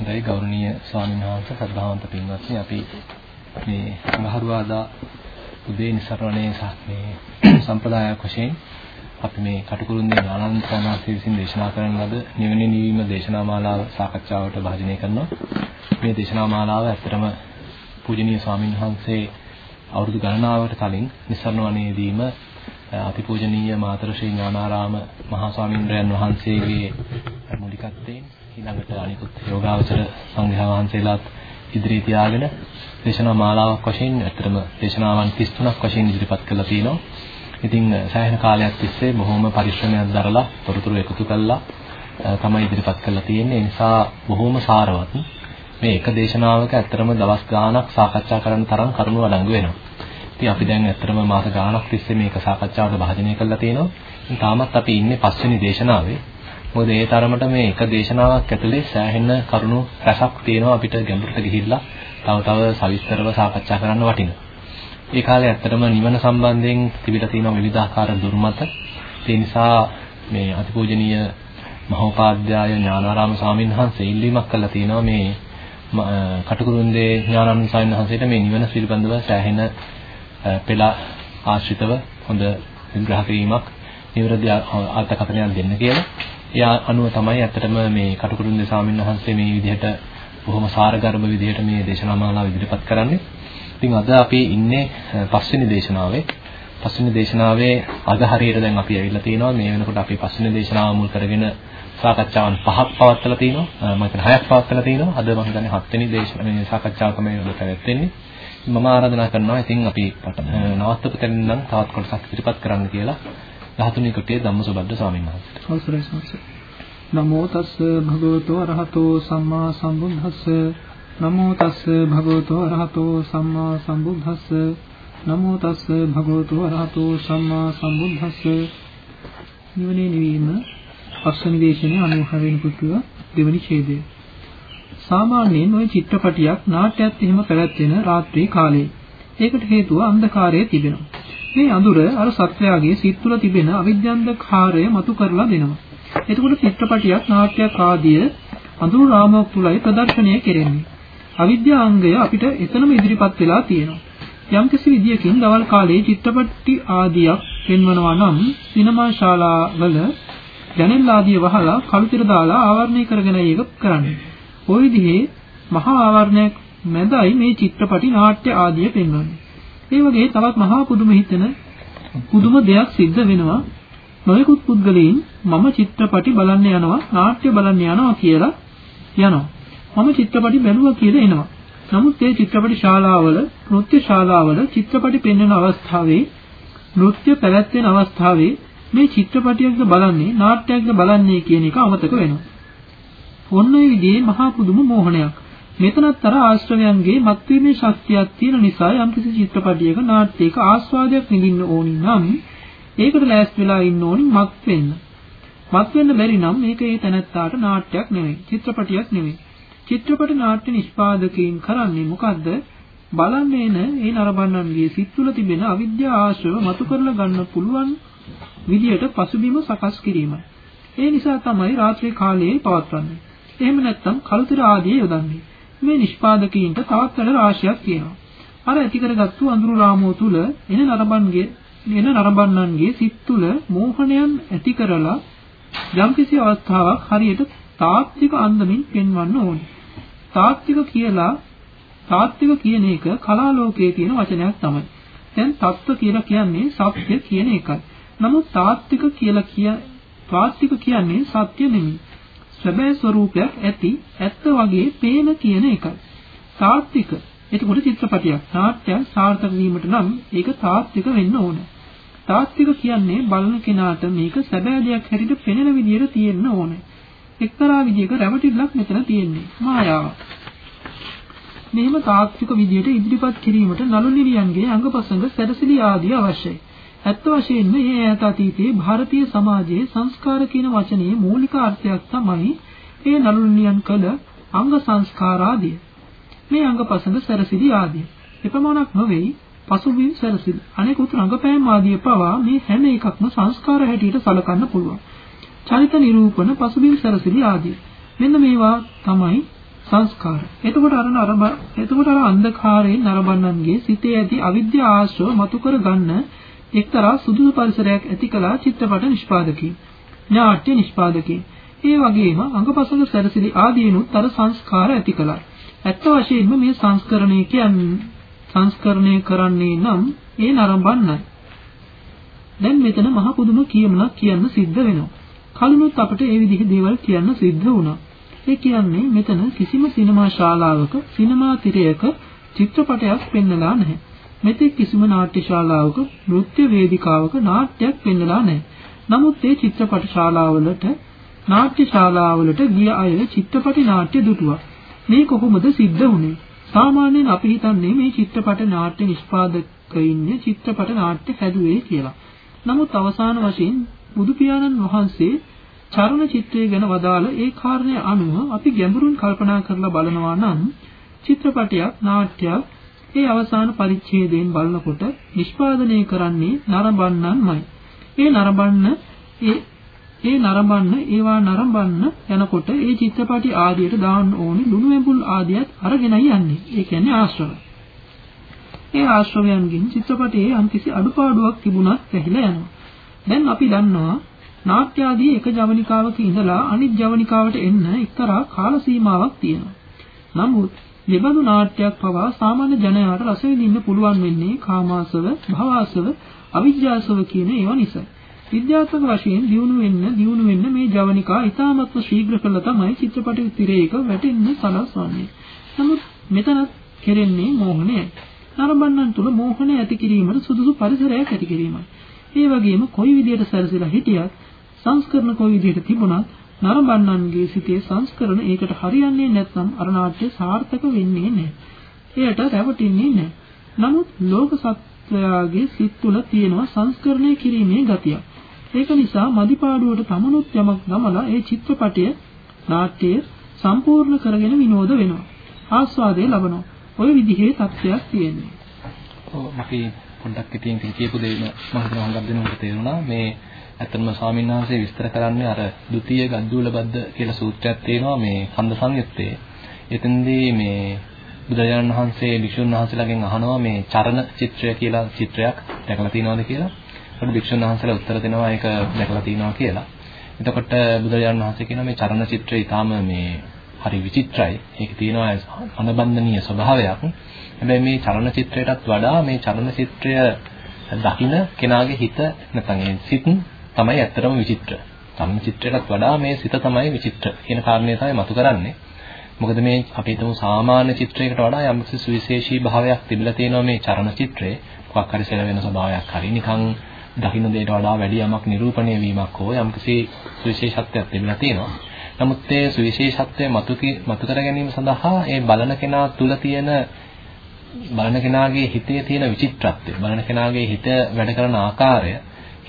හොඳයි ගෞරවනීය ස්වාමීන් වහන්සේ සද්ධාවන්ත පින්වත්නි අපි මේ අඟහරුවාදා උදේ නිසරණේ සහ මේ සම්ප්‍රදායක් වශයෙන් අපි මේ කටුකුරුන්දේ ආනන්ද සානාසී විසින් දේශනා කරන ලද නිවන නිවීම දේශනා මාලාව සාකච්ඡාවට භාජනය කරනවා. මේ දේශනා මාලාව ඇත්තටම පූජනීය ස්වාමීන් වහන්සේ අවුරුදු ගණනාවකට කලින් නිසරණ වනයේදීම අතිපූජනීය මාතර ශ්‍රී ඥානාරාම මහා ස්වාමීන් වහන්සේගේ මූලිකත්වයෙන් ඊළඟට අනිකුත් යෝගාවචර සංඝයා වහන්සේලාත් ඉදිරියේ තියාගෙන දේශනා මාලාවක් වශයෙන් ඇත්තටම දේශනාවන් 33ක් වශයෙන් ඉදිරිපත් කරලා තිනවා. ඉතින් සෑහෙන කාලයක් තිස්සේ බොහොම පරිශ්‍රමයක් දරලා තොරතුරු එකතු කළා තමයි ඉදිරිපත් කරලා තියෙන්නේ. ඒ නිසා බොහොම සාරවත් මේ එක දේශනාවක ඇත්තටම දවස් ගාණක් සාකච්ඡා කරන්න තරම් කරුණු අඩංගු වෙනවා. ඉතින් අපි දැන් ඇත්තටම මාස ගාණක් තිස්සේ මේක සාකච්ඡාවට භාජනය කරලා තියෙනවා. තාමත් අපි ඉන්නේ පස්වෙනි දේශනාවේ. මොකද ඒ තරමට මේ එක දේශනාවක් ඇතුලේ සෑහෙන කරුණු රසක් තියෙනවා අපිට ගැඹුරට ගිහිල්ලා තව තව සවිස්තරව සාකච්ඡා කරන්න වටිනවා. ඒ කාලේ ඇත්තටම නිවන සම්බන්ධයෙන් තිබිලා තියෙන විවිධාකාර දුර්මත ඒ නිසා මේ අතිපූජනීය මහෝපාද්‍යය ඥානාරාම ස්වාමීන් වහන්සේ ඉල්ලීමක් කළා තියෙනවා මේ කටුකුරුන්දේ ඥානානන්ද ස්වාමීන් වහන්සේට මේ නිවන පිළිබඳව සෑහෙන පෙළ ආශ්‍රිතව හොඳ විග්‍රහ කිරීමක් නිවැරදි අර්ථකථනයක් දෙන්න කියලා. ඒ අනුව තමයි ඇත්තටම මේ කටුකුරුන්දේ ස්වාමීන් වහන්සේ මේ විදිහට බොහොම සාරගර්භ විදිහට මේ දේශනා මාලාව ඉදිරිපත් කරන්නේ. ඉතින් අද අපි ඉන්නේ පස්වෙනි දේශනාවේ. පස්වෙනි දේශනාවේ අද හරියට දැන් අපි ඇවිල්ලා තියෙනවා. මේ වෙනකොට අපි පස්වෙනි දේශනාව මුල් කරගෙන සාකච්ඡාවන් පහක් පවත්වලා තිනවා. මම හිතන්නේ හයක් පවත්වලා තිනවා. අද මම හිතන්නේ හත්වෙනි දේශනාව මේ සාකච්ඡාව තමයි ඔබ පැවැත්වෙන්නේ. මම ආරාධනා කරනවා ඉතින් අපි නවත්තපු තැනින් නම් තවත් කොටසක් ඉදිරිපත් කරන්න කියලා. 13 කොටියේ ධම්මසුබද්ද ස්වාමීන් වහන්සේ. අවසරයි ස්වාමීන් නමෝ තස් භගවතු අරහතෝ සම්මා සම්බුද්දස්ස. නමෝ තස් භගවතු අරහතෝ සම්මා සම්බුද්දස්ස. නමෝ තස් භගවතු අරහතෝ සම්මා සම්බුද්දස්ස. නිවනේ නිවීම පස්වෙනි දේශනේ 96 වෙනි පුතුව දෙවනි ඡේදය. සාමාන්‍යයෙන් ওই චිත්‍රපටියක් නාට්‍යයක් එහෙම පැවැත්වෙන රාත්‍රී කාලේ ඒකට හේතුව අන්ධකාරයේ තිබෙනවා මේ අඳුර අර සත්‍යයගේ සිත් තුළ තිබෙන අවිද්‍යන්තකාරය මතු කරලා දෙනවා. එතකොට චිත්‍රපටියක් නාට්‍යයක් ආදිය අඳුරු රාමයක් තුලයි ප්‍රදර්ශනය කෙරෙන්නේ. අවිද්‍යාංගය අපිට එතනම ඉදිරිපත් වෙලා තියෙනවා. යම්කිසි විදියකින් දවල් කාලේ චිත්‍රපටි ආදියක් පෙන්වනවා නම් සිනමා ශාලාවල ජනෙල් ආදිය වහලා කළුතර දාලා ආවරණය කරගෙන ඒක කරන්නේ. ওই විදිහේ මහා ආවරණයක් මැදයි මේ චිත්‍රපටි නාට්‍ය ආදිය පෙන්වන්නේ. ඒ වගේ තවත් මහා පුදුම හිතෙන පුදුම දෙයක් සිද්ධ වෙනවා. නොයෙකුත් පුද්ගලයන් මම චිත්‍රපටි බලන්න යනවා, නාට්‍ය බලන්න යනවා කියලා යනවා. මම චිත්‍රපටි බැලුවා කියලා එනවා. නමුත් ඒ චිත්‍රපටි ශාලාවල, නෘත්‍ය ශාලාවල චිත්‍රපටි පෙන්වන අවස්ථාවේ, නෘත්‍ය පැවැත්වෙන අවස්ථාවේ මේ චිත්‍රපටියක්ද බලන්නේ, නාට්‍යයක්ද බලන්නේ කියන එක අමතක වෙනවා. ඔන්න ඔය විදිහේ මහා පුදුම මෝහනයක්. මෙතනත් අර ආශ්‍රවයන්ගේ මත්වීමේ ශක්තියක් තියෙන නිසා යම්කිසි චිත්‍රපටයක නාට්‍යයක ආස්වාදයක් විඳින්න ඕනි නම් ඒකට ලෑස්ති වෙලා ඉන්න ඕනි මත් වෙන්න. මත් වෙන්න බැරි නම් මේක ඒ තැනත්තාට නාට්‍යයක් නෙවෙයි, චිත්‍රපටයක් නෙවෙයි. චිත්‍රපට නාට්‍ය නිෂ්පාදකයන් කරන්නේ මොකද්ද? බලන්නේ න ඒ නරඹන්නන්ගේ සිත් තුළ තිබෙන අවිද්‍යා ආශ්‍රව මතු කරලා ගන්න පුළුවන් විදියට පසුබිම සකස් කිරීමයි. ඒ නිසා තමයි රාත්‍රී කාලයේ පවත්වන්නේ. එහෙම නැත්නම් කල්තර ආදී යොදන්නේ. මේ නිෂ්පාදකීන්ට තවත් වැඩ රාශියක් තියෙනවා. අර ඇති කරගත්තු අඳුරු රාමුව තුල එන නරඹන්ගේ එන නරඹන්නන්ගේ සිත් තුල මෝහණයන් ඇති කරලා යම්කිසි අවස්ථාවක් හරියට තාත්වික අන්දමින් පෙන්වන්න ඕනේ. තාත්වික කියලා තාත්වික කියන එක කලා ලෝකයේ තියෙන වචනයක් තමයි. දැන් තත්ත්ව කියලා කියන්නේ සත්‍ය කියන එකයි. නමුත් තාත්වික කියලා කිය තාත්වික කියන්නේ සත්‍ය නෙමෙයි. සැබෑ ස්වરૂපයක් ඇති ඇත්ත වගේ පේන කියන එකයි. තාත්වික. එතකොට චිත්‍රපටයක් නාට්‍යයක් සාර්ථක වීමට නම් ඒක තාත්වික වෙන්න ඕන. තාත්වික කියන්නේ බලන කෙනාට මේක සැබෑ දෙයක් හැටියට පෙනෙන විදිහට තියෙන්න ඕන. එක්තරා විදිහක රැවටිල්ලක් මෙතන තියෙන්නේ. මායාවක්. මෙහෙම තාත්වික විදිහට ඉදිරිපත් කිරීමට නළු නිලියන්ගේ අංගපසංග සැරසිලි ආදී අවශ්‍යයි. ඇත්ත වශයෙන්ම මේ ඈත අතීතයේ ಭಾರತೀಯ සමාජයේ සංස්කාර කියන වචනේ මූලික අර්ථයක් තමයි මේ නළුනියන් කළ අංග සංස්කාර ආදිය. මේ අංගපසංග සැරසිලි ආදිය. එපමණක් නොවේ පසුබිම් සැරසිලි. අනෙකුත් රංගපෑම් ආදිය පවා මේ හැම එකක්ම සංස්කාර හැටියට සලකන්න පුළුවන්. චරිත නිරූපණ පසුබිම් සැරසිලි ආදිය. මෙන්න මේවා තමයි සංස්කාර. එතකොට අර නරඹ එතකොට අර අන්ධකාරයෙන් නරඹන්නන්ගේ සිතේ ඇති අවිද්‍යා ආශ්‍රව මතු කර ගන්න එක්තරා සුදුසු පරිසරයක් ඇති කළා චිත්‍රපට නිෂ්පාදකී. නාට්‍ය නිෂ්පාදකී. ඒ වගේම අංගපසංග සැරසිලි ආදීනුත් අර සංස්කාර ඇති කළා. ඇත්ත වශයෙන්ම මේ සංස්කරණය කියන්නේ සංස්කරණය කරන්නේ නම් ඒ නරඹන්නයි. දැන් මෙතන මහ පුදුම කියමනක් කියන්න සිද්ධ වෙනවා. කලිනුත් අපිට ඒ විදිහේ දේවල් කියන්න සිද්ධ වුණා. ඒ කියන්නේ මෙතන කිසිම සිනමා ශාලාවක සිනමා තිරයක චිත්‍රපටයක් පෙන්වලා නැහැ. මෙතෙක් කිසිම නාට්‍ය ශාලාවක නෘත්‍ය වේදිකාවක නාට්‍යයක් පෙන්වලා නැහැ. නමුත් මේ චිත්‍රපට ශාලාවලට නාට්‍ය ශාලාවලට ගිය අය චිත්‍රපටි නාට්‍ය දුටුවා. මේ කොහොමද සිද්ධ වුනේ? සාමාන්‍යයෙන් අපි හිතන්නේ මේ චිත්‍රපට නාට්‍ය නිෂ්පාදකයින්නේ චිත්‍රපට නාට්‍ය හැදුවේ කියලා. නමුත් අවසාන වශයෙන් බුදු පියාණන් වහන්සේ චරණ චිත්‍රය ගැන වදාළ ඒ කාරණය අනුව අපි ගැඹුරින් කල්පනා කරලා බලනවා නම් චිත්‍රපටයක් නාට්‍යයක් ඒ අවසාන පරිච්ඡේදයෙන් බලනකොට නිෂ්පාදනය කරන්නේ නරඹන්නන්මයි. ඒ නරඹන්න ඒ ඒ නරඹන්න ඒවා නරඹන්න යනකොට ඒ චිත්‍රපටි ආදියට දාන්න ඕනි ලුණු ඇඹුල් ආදියත් අරගෙනයි යන්නේ. ඒ කියන්නේ ආශ්‍රව. ඒ ආශ්‍රවයන්ගෙන් චිත්‍රපටයේ යම්කිසි අඩුපාඩුවක් තිබුණත් පැහිලා යනවා. දැන් අපි දන්නවා නාට්‍ය ආදී එක ජවනිකාවක ඉඳලා අනිත් ජවනිකාවට එන්න එක්තරා කාල සීමාවක් තියෙනවා. නමුත් මෙබඳු නාට්‍යයක් පවා සාමාන්‍ය ජනයාට රස විඳින්න පුළුවන් වෙන්නේ කාමාසව, භවආසව, අවිජ්ජාසව කියන ඒවා නිසා. විද්‍යාත්මක වශයෙන් දියුණු වෙන්න දියුණු වෙන්න මේ ජවනිකා ඉතාමත්ම ශීඝ්‍ර කළා තමයි චිත්‍රපට තිරයක වැටෙන්න සලස්වන්නේ. නමුත් මෙතනත් කෙරෙන්නේ මෝහණයයි. නරඹන්නන් තුල මෝහණය ඇති කිරීමට සුදුසු පරිසරයක් ඇති කිරීමයි. ඒ වගේම කොයි විදියට සැරසෙලා හිටියත් සංස්කරණ කොයි විදියට තිබුණත් නරඹන්නන්ගේ සිතේ සංස්කරණ ඒකට හරියන්නේ නැත්නම් අර නාට්‍ය සාර්ථක වෙන්නේ නැහැ. එයට රැවටෙන්නේ නැහැ. නමුත් ලෝක සත්වයාගේ සිත් තුළ තියෙනවා සංස්කරණය කිරීමේ ගතියක්. ඒක නිසා මදිපාඩුවට තමනුත් යමක් නමලා ඒ චිත්‍රපටය නාට්‍යය සම්පූර්ණ කරගෙන විනෝද වෙනවා. ආස්වාදය ලබනවා. ওই විදිහේ තත්ත්වයක් තියෙනවා. ඔව් අපි පොඩ්ඩක් ඉතින් කියපු දේ මම හිතනවා හුඟක් දෙනෙකුට තේරුණා මේ ඇත්තම ස්වාමීන් වහන්සේ විස්තර කරන්නේ අර ဒုတိ ය ගද්දුල බද්ද කියලා සූත්‍රයක් තියෙනවා මේ කන්ද සංයුත්තේ. එතෙන්දී මේ බුදුරජාණන් වහන්සේ වික්ෂුන් වහන්සේලාගෙන් අහනවා මේ චරණ චිත්‍රය කියලා චිත්‍රයක් දැකලා තියෙනවද කියලා. ඒකට වික්ෂුන් වහන්සේලා උත්තර දෙනවා ඒක දැකලා තියෙනවා කියලා. එතකොට බුදුරජාණන් වහන්සේ කියනවා මේ චරණ චිත්‍රය ඊටාම මේ හරි විචිත්‍රයි. ඒක තියෙනවා අනබන්ධනීය ස්වභාවයක්. හැබැයි මේ චලන චිත්‍රයටත් වඩා මේ චලන චිත්‍රය දකින කෙනාගේ හිත නැත්නම් ඒ සිත් තමයි ඇත්තටම විචිත්‍ර. චලන චිත්‍රයටත් වඩා මේ සිත තමයි විචිත්‍ර කියන කාරණේ තමයි මතු කරන්නේ. මොකද මේ අපි හිතමු සාමාන්‍ය චිත්‍රයකට වඩා යම්කිසි සුවිශේෂී භාවයක් තිබිලා තියෙනවා මේ චරණ චිත්‍රයේ. මොකක් හරි සෙල වෙන ස්වභාවයක් හරි නිකන් දකින්න දෙයට වඩා වැඩි යමක් නිරූපණය වීමක් හෝ යම්කිසි සුවිශේෂත්වයක් තිබිලා තියෙනවා. නමුත් ඒ සුවිශේෂත්වය මතු මතු කර ගැනීම සඳහා ඒ බලන කෙනා තුල තියෙන බලන කෙනාගේ හිතේ තියෙන විචිත්‍රත්වය බලන කෙනාගේ හිත වැඩ කරන ආකාරය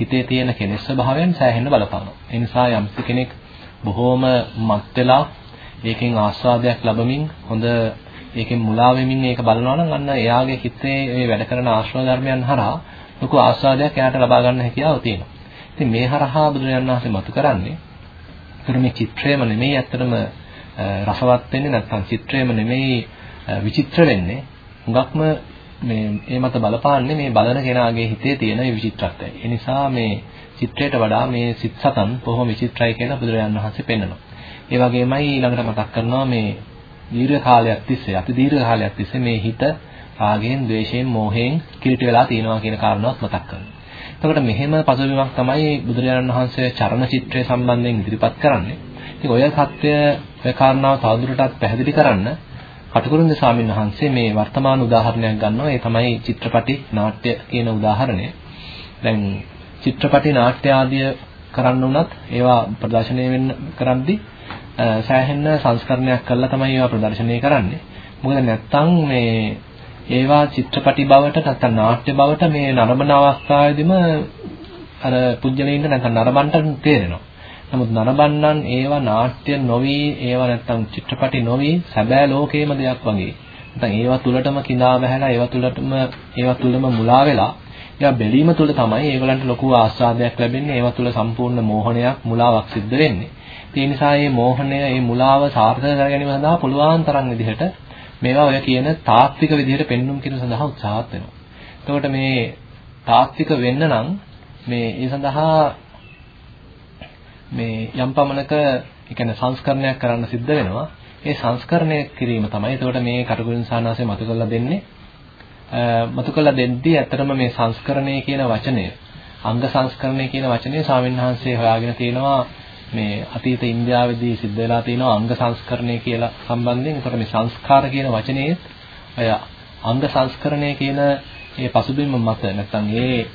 හිතේ තියෙන කෙලෙස් ස්වභාවයන් සෑහෙන්න බලපානවා. ඒ නිසා යම් කෙනෙක් බොහෝම මත් වෙලා ඒකෙන් ආස්වාදයක් ලැබමින් හොඳ ඒකෙන් මුලා වෙමින් ඒක බලනවා නම් අන්න එයාගේ හිතේ මේ වැඩ කරන ආශ්‍රව ධර්මයන් හරහා ලොකු ආස්වාදයක් එයාට ලබා ගන්න හැකියාව තියෙනවා. ඉතින් මේ හරහා බුදුරජාණන් වහන්සේ මතු කරන්නේ ඒතර මේ චිත්‍රයම නෙමෙයි ඇත්තටම රසවත් වෙන්නේ නැත්නම් චිත්‍රයම නෙමෙයි විචිත්‍ර වෙන්නේ හුඟක්ම මේ ඒ මත බලපාන්නේ මේ බලන කෙනාගේ හිතේ තියෙන මේ විචිත්‍රත්වය. ඒ නිසා මේ චිත්‍රයට වඩා මේ සිත් සතන් බොහොම විචිත්‍රයි කියලා බුදුරජාණන් වහන්සේ පෙන්වනවා. ඒ වගේමයි ඊළඟට මතක් කරනවා මේ දීර්ඝ කාලයක් තිස්සේ අති දීර්ඝ කාලයක් තිස්සේ මේ හිත රාගයෙන්, ద్వේෂයෙන්, මෝහයෙන් කිලිට වෙලා තියෙනවා කියන කාරණාවත් මතක් කරනවා. එතකොට මෙහෙම පසුබිමක් තමයි බුදුරජාණන් වහන්සේ චරණ චිත්‍රය සම්බන්ධයෙන් ඉදිරිපත් කරන්නේ. ඉතින් ඔය සත්‍ය ඔය කාරණාව තවදුරටත් පැහැදිලි කරන්න කටුකුරුන්ද ස්වාමීන් වහන්සේ මේ වර්තමාන උදාහරණයක් ගන්නවා. ඒ තමයි චිත්‍රපටි නාට්‍ය කියන උදාහරණය. දැන් චිත්‍රපටි නාට්‍ය ආදිය කරන්න උනත් ඒවා ප්‍රදර්ශනය වෙන්න කරද්දී සෑහෙන සංස්කරණයක් කරලා තමයි ඒවා ප්‍රදර්ශනය කරන්නේ. මොකද නැත්තම් මේ ඒවා චිත්‍රපටි බවට නැත්නම් නාට්‍ය බවට මේ නරඹන අවස්ථාවේදීම අර පුජ්‍යලෙින්ද නැත්නම් නරඹන්ට තේරෙනවා. නමුත් නරඹන්නන් ඒවා නාට්‍ය නොවි ඒවා නැත්තම් චිත්‍රපටි නොවි සැබෑ ලෝකේම දෙයක් වගේ. නැත්නම් ඒවා තුලටම කිඳා බහැලා ඒවා තුලටම ඒවා තුලම මුලා වෙලා ඒවා බැලීම තුළ තමයි ඒගොල්ලන්ට ලොකු ආස්වාදයක් ලැබෙන්නේ. ඒවා තුළ සම්පූර්ණ මෝහනයක්, මුලාවක් සිද්ධ වෙන්නේ. ඒ නිසා මේ මෝහනය, මේ මුලාව සාර්ථක කර ගැනීම සඳහා පුළුවන් තරම් විදිහට මේවා ඔය කියන තාත්වික විදිහට පෙන්눔 කිරීම සඳහා උත්සාහත් වෙනවා. එතකොට මේ තාත්වික වෙන්න නම් මේ ඒ සඳහා මේ යම් පමණක ඒ කියන්නේ සංස්කරණයක් කරන්න සිද්ධ වෙනවා. ඒ සංස්කරණය කිරීම තමයි. එතකොට මේ කටුකුරුන් සානාසය මතු කරලා දෙන්නේ. මතු කරලා දෙද්දී ඇත්තටම මේ සංස්කරණය කියන වචනය අංග සංස්කරණය කියන වචනේ ස්වාමීන් වහන්සේ හොයාගෙන තියෙනවා මේ අතීත ඉන්දියාවේදී සිද්ධ වෙලා තියෙනවා අංග සංස්කරණය කියලා සම්බන්ධයෙන්. ඒතර මේ සංස්කාර කියන වචනේ අය අංග සංස්කරණය කියන ඒ පසුබිම මත නැත්නම් ඒ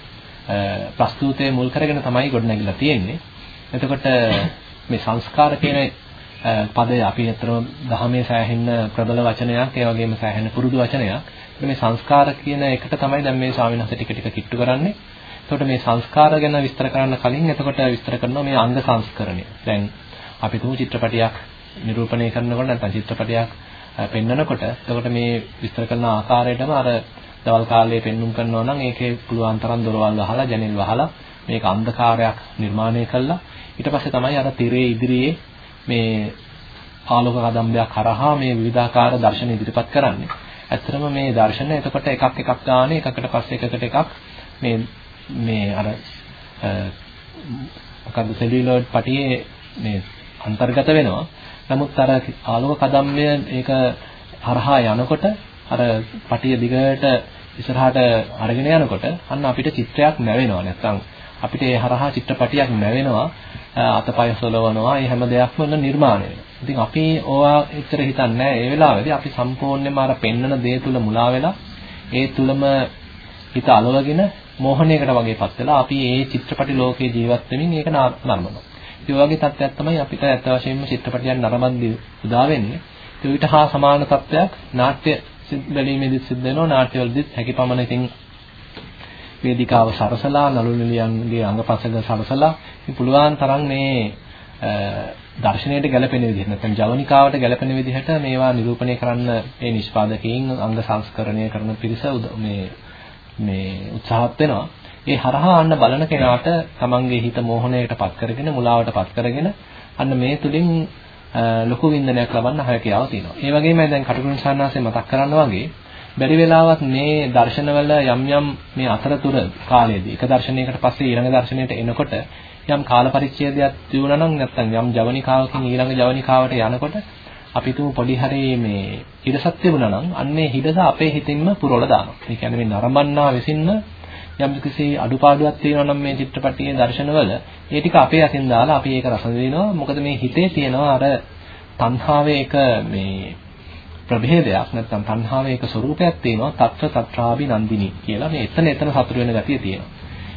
ප්‍රස්තුතයේ මුල් කරගෙන තමයි ගොඩනැගිලා තියෙන්නේ. එතකොට මේ සංස්කාර කියන පදය අපි අතරම දහමේ සෑහෙන්න ප්‍රබල වචනයක් ඒ වගේම සෑහෙන්න පුරුදු වචනයක්. මේ සංස්කාර කියන එකට තමයි දැන් මේ ස්වාමීන් වහන්සේ ටික ටික කිට්ටු කරන්නේ. එතකොට මේ සංස්කාර ගැන විස්තර කරන්න කලින් එතකොට විස්තර කරනවා මේ අංග සංස්කරණය. දැන් අපි තුමු චිත්‍රපටයක් නිරූපණය කරනකොට නැත්නම් චිත්‍රපටයක් පෙන්වනකොට එතකොට මේ විස්තර කරන ආකාරයටම අර දවල් කාලේ පෙන්눔 කරනවා නම් ඒකේ පුළුවන් තරම් දොරවල් වහලා ජනෙල් වහලා මේක අන්ධකාරයක් නිර්මාණය කළා ඊට පස්සේ තමයි අර තිරේ ඉදිරියේ මේ ආලෝක කදම්බයක් කරහා මේ විවිධාකාර දර්ශන ඉදිරිපත් කරන්නේ. ඇත්තටම මේ දර්ශන එතකොට එකක් එකක් ගානේ එකකට පස්සේ එකකට එකක් මේ මේ අර මොකද්ද සෙලියුලෝයිඩ් පටියේ මේ අන්තර්ගත වෙනවා. නමුත් අර ආලෝක කදම්බය ඒක හරහා යනකොට අර පටිය දිගට ඉස්සරහට අරගෙන යනකොට අන්න අපිට චිත්‍රයක් නැවෙනවා. නැත්තම් අපිට ඒ හරහා චිත්‍රපටියක් නැවෙනවා. අතපය සොලවනවා. මේ හැම දෙයක්ම නිර්මාණය වෙනවා. ඉතින් අපි ඕවා එච්චර හිතන්නේ නැහැ. ඒ වෙලාවේදී අපි සම්පූර්ණයෙන්ම අර පෙන්නන දේ තුල මුලා වෙලා ඒ තුලම හිත අලවගෙන මෝහණයකට වගේපත් වෙලා අපි ඒ චිත්‍රපටි ලෝකේ ජීවත් වෙමින් ඒක නරඹනවා. ඒ වගේ තත්ත්වයක් තමයි අපිට ඇත්ත වශයෙන්ම චිත්‍රපටියක් නරඹද්දී උදා වෙන්නේ. ඒ විට හා සමාන තත්ත්වයක් නාට්‍ය බැලීමේදී සිද්ධ වෙනවා. නාට්‍යවලදීත් හැකියපමණ ඉතින් වේදිකාව සරසලා නළු නිලියන්ගේ අංගපසඟ සරසලා පුළුවන් තරම් මේ දර්ශනයට ගැලපෙන විදිහට නැත්නම් ජවනිකාවට ගැලපෙන විදිහට මේවා නිරූපණය කරන්න මේ නිෂ්පාදකයින් අංග සංස්කරණය කරන පිරිස මේ මේ උත්සාහත් වෙනවා. ඒ හරහා අන්න බලන කෙනාට තමන්ගේ හිත මෝහණයටපත් කරගෙන මුලාවටපත් කරගෙන අන්න මේ තුලින් ලොකු වින්දනයක් ලබන්න හැකියාව තියෙනවා. ඒ වගේම දැන් කටුකුරුන් සාන්නාසේ මතක් කරනවා වගේ බැරි වෙලාවත් මේ දර්ශනවල යම් යම් මේ අතරතුර කාලයේදී එක දර්ශනයකට පස්සේ ඊළඟ දර්ශනයට එනකොට යම් කාල පරිච්ඡේදයක් තියුණා නම් නැත්නම් යම් ජවනිකාවකින් ඊළඟ ජවනිකාවට යනකොට අපි තුමු පොඩි හරි මේ හිඩසක් තිබුණා නම් අන්නේ හිඩස අපේ හිතින්ම පුරවලා දානවා. ඒ කියන්නේ මේ නරඹන්නා විසින්ම යම් කිසි අඩුපාඩුවක් තියෙනවා නම් මේ චිත්‍රපටයේ දර්ශනවල ඒ ටික අපේ අතින් දාලා අපි ඒක රස විඳිනවා. මොකද මේ හිතේ තියෙනවා අර තණ්හාවේ එක මේ ප්‍රභේදයක් නැත්නම් තණ්හාවේ එක ස්වરૂපයක් තියෙනවා తත්‍ර తත්‍රාභි නන්දිනී කියලා මේ එතන එතන සතුට වෙන ගතිය තියෙනවා.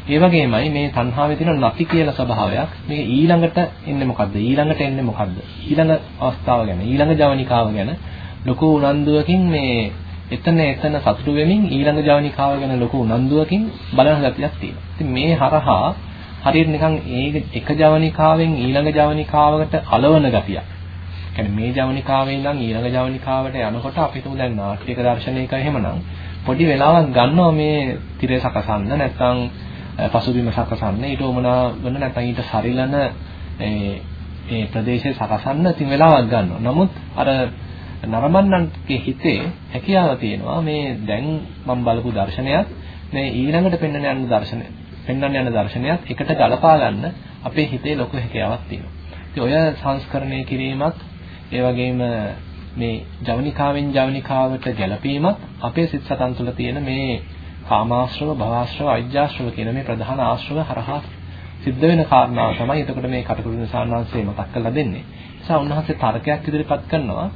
ඒ වගේමයි මේ තණ්හාවේ තියෙන නැති කියලා ස්වභාවයක් මේ ඊළඟට එන්නේ මොකද්ද? ඊළඟට එන්නේ මොකද්ද? ඊළඟ අවස්ථාව ගැන, ඊළඟ ජවනිකාව ගැන ලොකු උනන්දුවකින් මේ එතන එතන සතුට වෙමින් ඊළඟ ජවනිකාව ගැන ලොකු උනන්දුවකින් බලන ගතියක් තියෙනවා. ඉතින් මේ හරහා හරියට නිකන් ඒක එක ජවනිකාවෙන් ඊළඟ ජවනිකාවකට අලවන ගතියක්. කියන්නේ මේ ජවනිකාවේ ඉඳන් ඊළඟ ජවනිකාවට යනකොට අපි තුමු දැන් නාට්‍යක දර්ශනයක එහෙමනම් පොඩි වෙලාවක් ගන්නවා මේ තිරය සකසන්න නැත්නම් පසුබිම සකසන්න ඊට උමනා වෙන නැත්නම් ඊට සරිලන ඒ ඒ ප්‍රදේශය සකසන්න තින් වෙලාවක් ගන්නවා. නමුත් අර නරඹන්නන්ගේ හිතේ හැකියාව තියෙනවා මේ දැන් මම බලපු දර්ශනයක් මේ ඊළඟට පෙන්වන්න යන දර්ශනය පෙන්වන්න යන දර්ශනයක් එකට ගලපා ගන්න අපේ හිතේ ලොකු හැකියාවක් තියෙනවා. ඉතින් ඔය සංස්කරණය කිරීමත් ඒ වගේම මේ ජවනිකාවෙන් ජවනිකාවට ගැලපීමත් අපේ සිත් සතන් තුළ තියෙන මේ කාමාශ්‍රව, භවආශ්‍රව, අවිජ්ජාශ්‍රව කියන මේ ප්‍රධාන ආශ්‍රව හරහා සිද්ධ වෙන කාරණාව තමයි එතකොට මේ කටුකුරුන සාන්නාංශය මතක් කරලා දෙන්නේ. නිසා උන්වහන්සේ තර්කයක් ඉදිරිපත් කරනවා.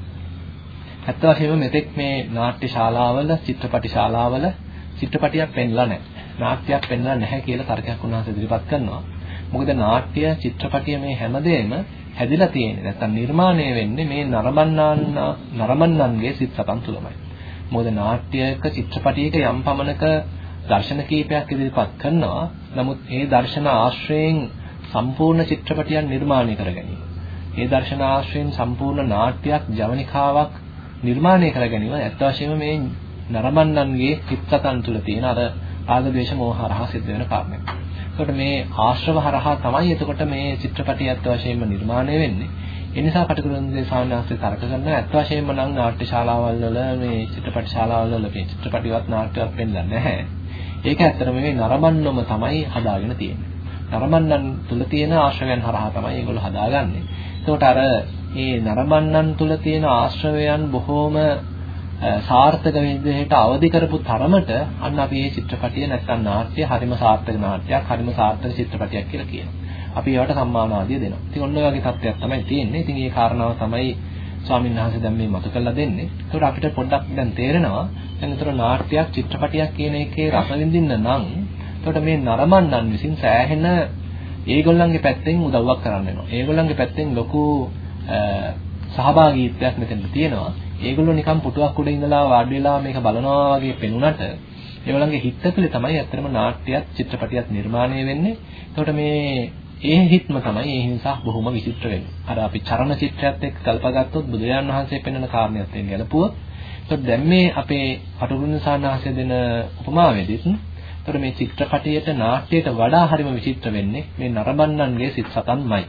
ඇත්ත වශයෙන්ම මෙතෙක් මේ නාට්‍ය ශාලාවල, චිත්‍රපටි ශාලාවල චිත්‍රපටියක් පෙන්ලා නැහැ. නාට්‍යයක් පෙන්ලා නැහැ කියලා තර්කයක් උන්වහන්සේ ඉදිරිපත් කරනවා. මොකද නාට්‍ය, චිත්‍රපටිය මේ හැමදේම හැදිලා තියෙන්නේ නැත්නම් නිර්මාණය වෙන්නේ මේ නරඹන්නාන් නරඹන්නන්ගේ සිත් සතන් තුළමයි. මොකද නාට්‍යයක චිත්‍රපටයක යම් පමණක දර්ශන කීපයක් ඉදිරිපත් කරනවා. නමුත් ඒ දර්ශන ආශ්‍රයෙන් සම්පූර්ණ චිත්‍රපටයක් නිර්මාණය කර ගැනීම. ඒ දර්ශන ආශ්‍රයෙන් සම්පූර්ණ නාට්‍යයක් ජවනිකාවක් නිර්මාණය කර ගැනීම ඇත්ත වශයෙන්ම මේ නරඹන්නන්ගේ චිත්තතන් තුළ තියෙන අර රාග ද්වේෂ මෝහ හරහා සිද්ධ වෙන කාරණේ. එතකොට මේ ආශ්‍රව හරහා තමයි එතකොට මේ චිත්‍රපටිය අත් වශයෙන්ම නිර්මාණය වෙන්නේ. ඒ නිසා කටුකුරුන්දේ සාමාන්‍යයෙන් තර්ක කරන අත් වශයෙන්ම නම් නාට්‍ය ශාලාවල් වල මේ චිත්‍රපට ශාලාවල් වල මේ චිත්‍රපටිවත් නාට්‍යවත් වෙන්නේ නැහැ. ඒක ඇත්තටම මේ නරඹන්නම තමයි හදාගෙන තියෙන්නේ. නරඹන්නන් තුල තියෙන ආශ්‍රවයන් හරහා තමයි ඒගොල්ලෝ හදාගන්නේ. එතකොට අර මේ නරඹන්නන් තුල තියෙන ආශ්‍රවයන් බොහෝම සාර්ථක විදිහට අවදි කරපු තරමට අන්න අපි මේ චිත්‍රපටිය නැත්නම් නාට්‍ය හරිම සාර්ථක නාට්‍යයක් හරිම සාර්ථක චිත්‍රපටියක් කියලා කියනවා. අපි ඒවට සම්මාන ආදිය දෙනවා. ඉතින් ඔන්න ඔය වගේ තත්ත්වයක් තමයි තියෙන්නේ. ඉතින් මේ කාරණාව තමයි ස්වාමීන් වහන්සේ දැන් මේ මතු කරලා දෙන්නේ. ඒකට අපිට පොඩ්ඩක් දැන් තේරෙනවා දැන් ඒතර නාට්‍යයක් චිත්‍රපටියක් කියන එකේ රස විඳින්න නම් එතකොට මේ නරඹන්නන් විසින් සෑහෙන ඒගොල්ලන්ගේ පැත්තෙන් උදව්වක් කරන්න වෙනවා. ඒගොල්ලන්ගේ පැත්තෙන් ලොකු සහභාගීත්වයක් මෙතන තියෙනවා. ඒගොල්ලෝ නිකන් පුටුවක් උඩ ඉඳලා වාඩි වෙලා මේක බලනවා වගේ පෙනුනට ඒගොල්ලන්ගේ හිත තුළ තමයි ඇත්තටම නාට්‍යයක් චිත්‍රපටියක් නිර්මාණය වෙන්නේ. එතකොට මේ ඒ හිත්ම තමයි ඒ නිසා බොහොම විචිත්‍ර වෙන්නේ. අර අපි චරණ චිත්‍රයත් එක්ක කල්පගත්තොත් බුදුරජාණන් වහන්සේ පෙන්වන කාරණයක් එක්ක ගැලපුවොත් එතකොට දැන් මේ අපේ අටුරුණ සානාහසේ දෙන උපමාවෙදිත් එතකොට මේ චිත්‍රපටියට නාට්‍යයට වඩා හරිම විචිත්‍ර වෙන්නේ මේ නරඹන්නන්ගේ සිත් සතන්මයි.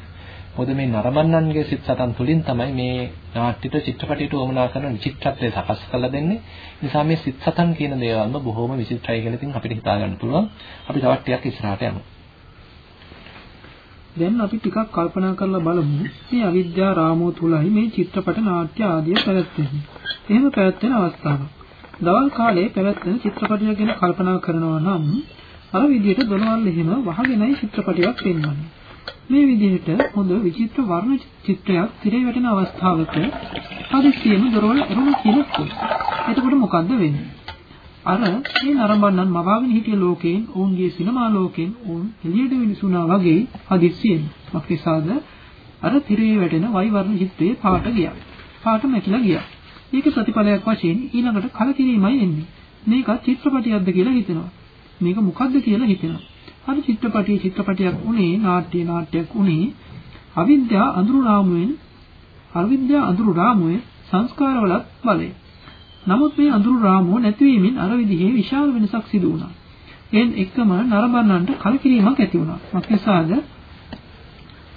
මොකද මේ නරඹන්නන්ගේ සිත් සතන් තුලින් තමයි මේ නාට්‍යෙට චිත්‍රපටියට උවමනා කරන විචිත්‍රත්වය සකස් කරලා දෙන්නේ. නිසා මේ සිත් සතන් කියන දේවල්ම බොහොම විචිත්‍රයි කියලා ඉතින් අපිට හිතා ගන්න පුළුවන්. අපි තවත් ටිකක් ඉස්සරහට යමු. දැන් අපි ටිකක් කල්පනා කරලා බලමු මේ අවිද්‍යා රාමෝ තුලයි මේ චිත්‍රපට නාට්‍ය ආදිය පැවැත්වෙන්නේ. එහෙම පැවැත්වෙන අවස්ථාවක්. දවල් කාලේ පැවැත්වෙන චිත්‍රපටිය ගැන කල්පනා කරනවා නම් අර විදිහට දොරවල් එහෙම වහගෙනයි චිත්‍රපටියක් පෙන්වන්නේ. මේ විදිහට හොඳ විචිත්‍ර වර්ණ චිත්‍රයක් තිරේ වැටෙන අවස්ථාවක හදිස්සියෙම දොරවල් අරුණ කියනකොට එතකොට මොකද්ද වෙන්නේ? අර මේ නරඹන්නන් මවාගෙන හිටිය ලෝකයෙන් ඔවුන්ගේ සිනමා ලෝකයෙන් ඔවුන් එළියට විනිසුනා වගේ හදිස්සියෙන් මක්නිසාද අර තිරේ වැටෙන වයි වර්ණ චිත්‍රයේ පාට ගියා. පාට මැකිලා ගියා. ඒකේ ප්‍රතිඵලයක් වශයෙන් ඊළඟට කලකිරීමයි එන්නේ. මේක චිත්‍රපටියක්ද කියලා හිතෙනවා. මේක මොකද්ද කියලා හිතෙනවා. අර චිත්‍රපටියේ චිත්‍රපටයක් උනේ නාට්‍ය නාට්‍යයක් උනේ අවිද්‍යා අඳුරු රාමුවෙන් අවිද්‍යා අඳුරු රාමුවේ සංස්කාරවලත් බලය. නමුත් මේ අඳුරු රාමුව නැතිවීමෙන් අර විදිහේ විශාල වෙනසක් සිදු වුණා. එන් එක්කම නරඹන්නන්ට කලකිරීමක් ඇති වුණා. මොකද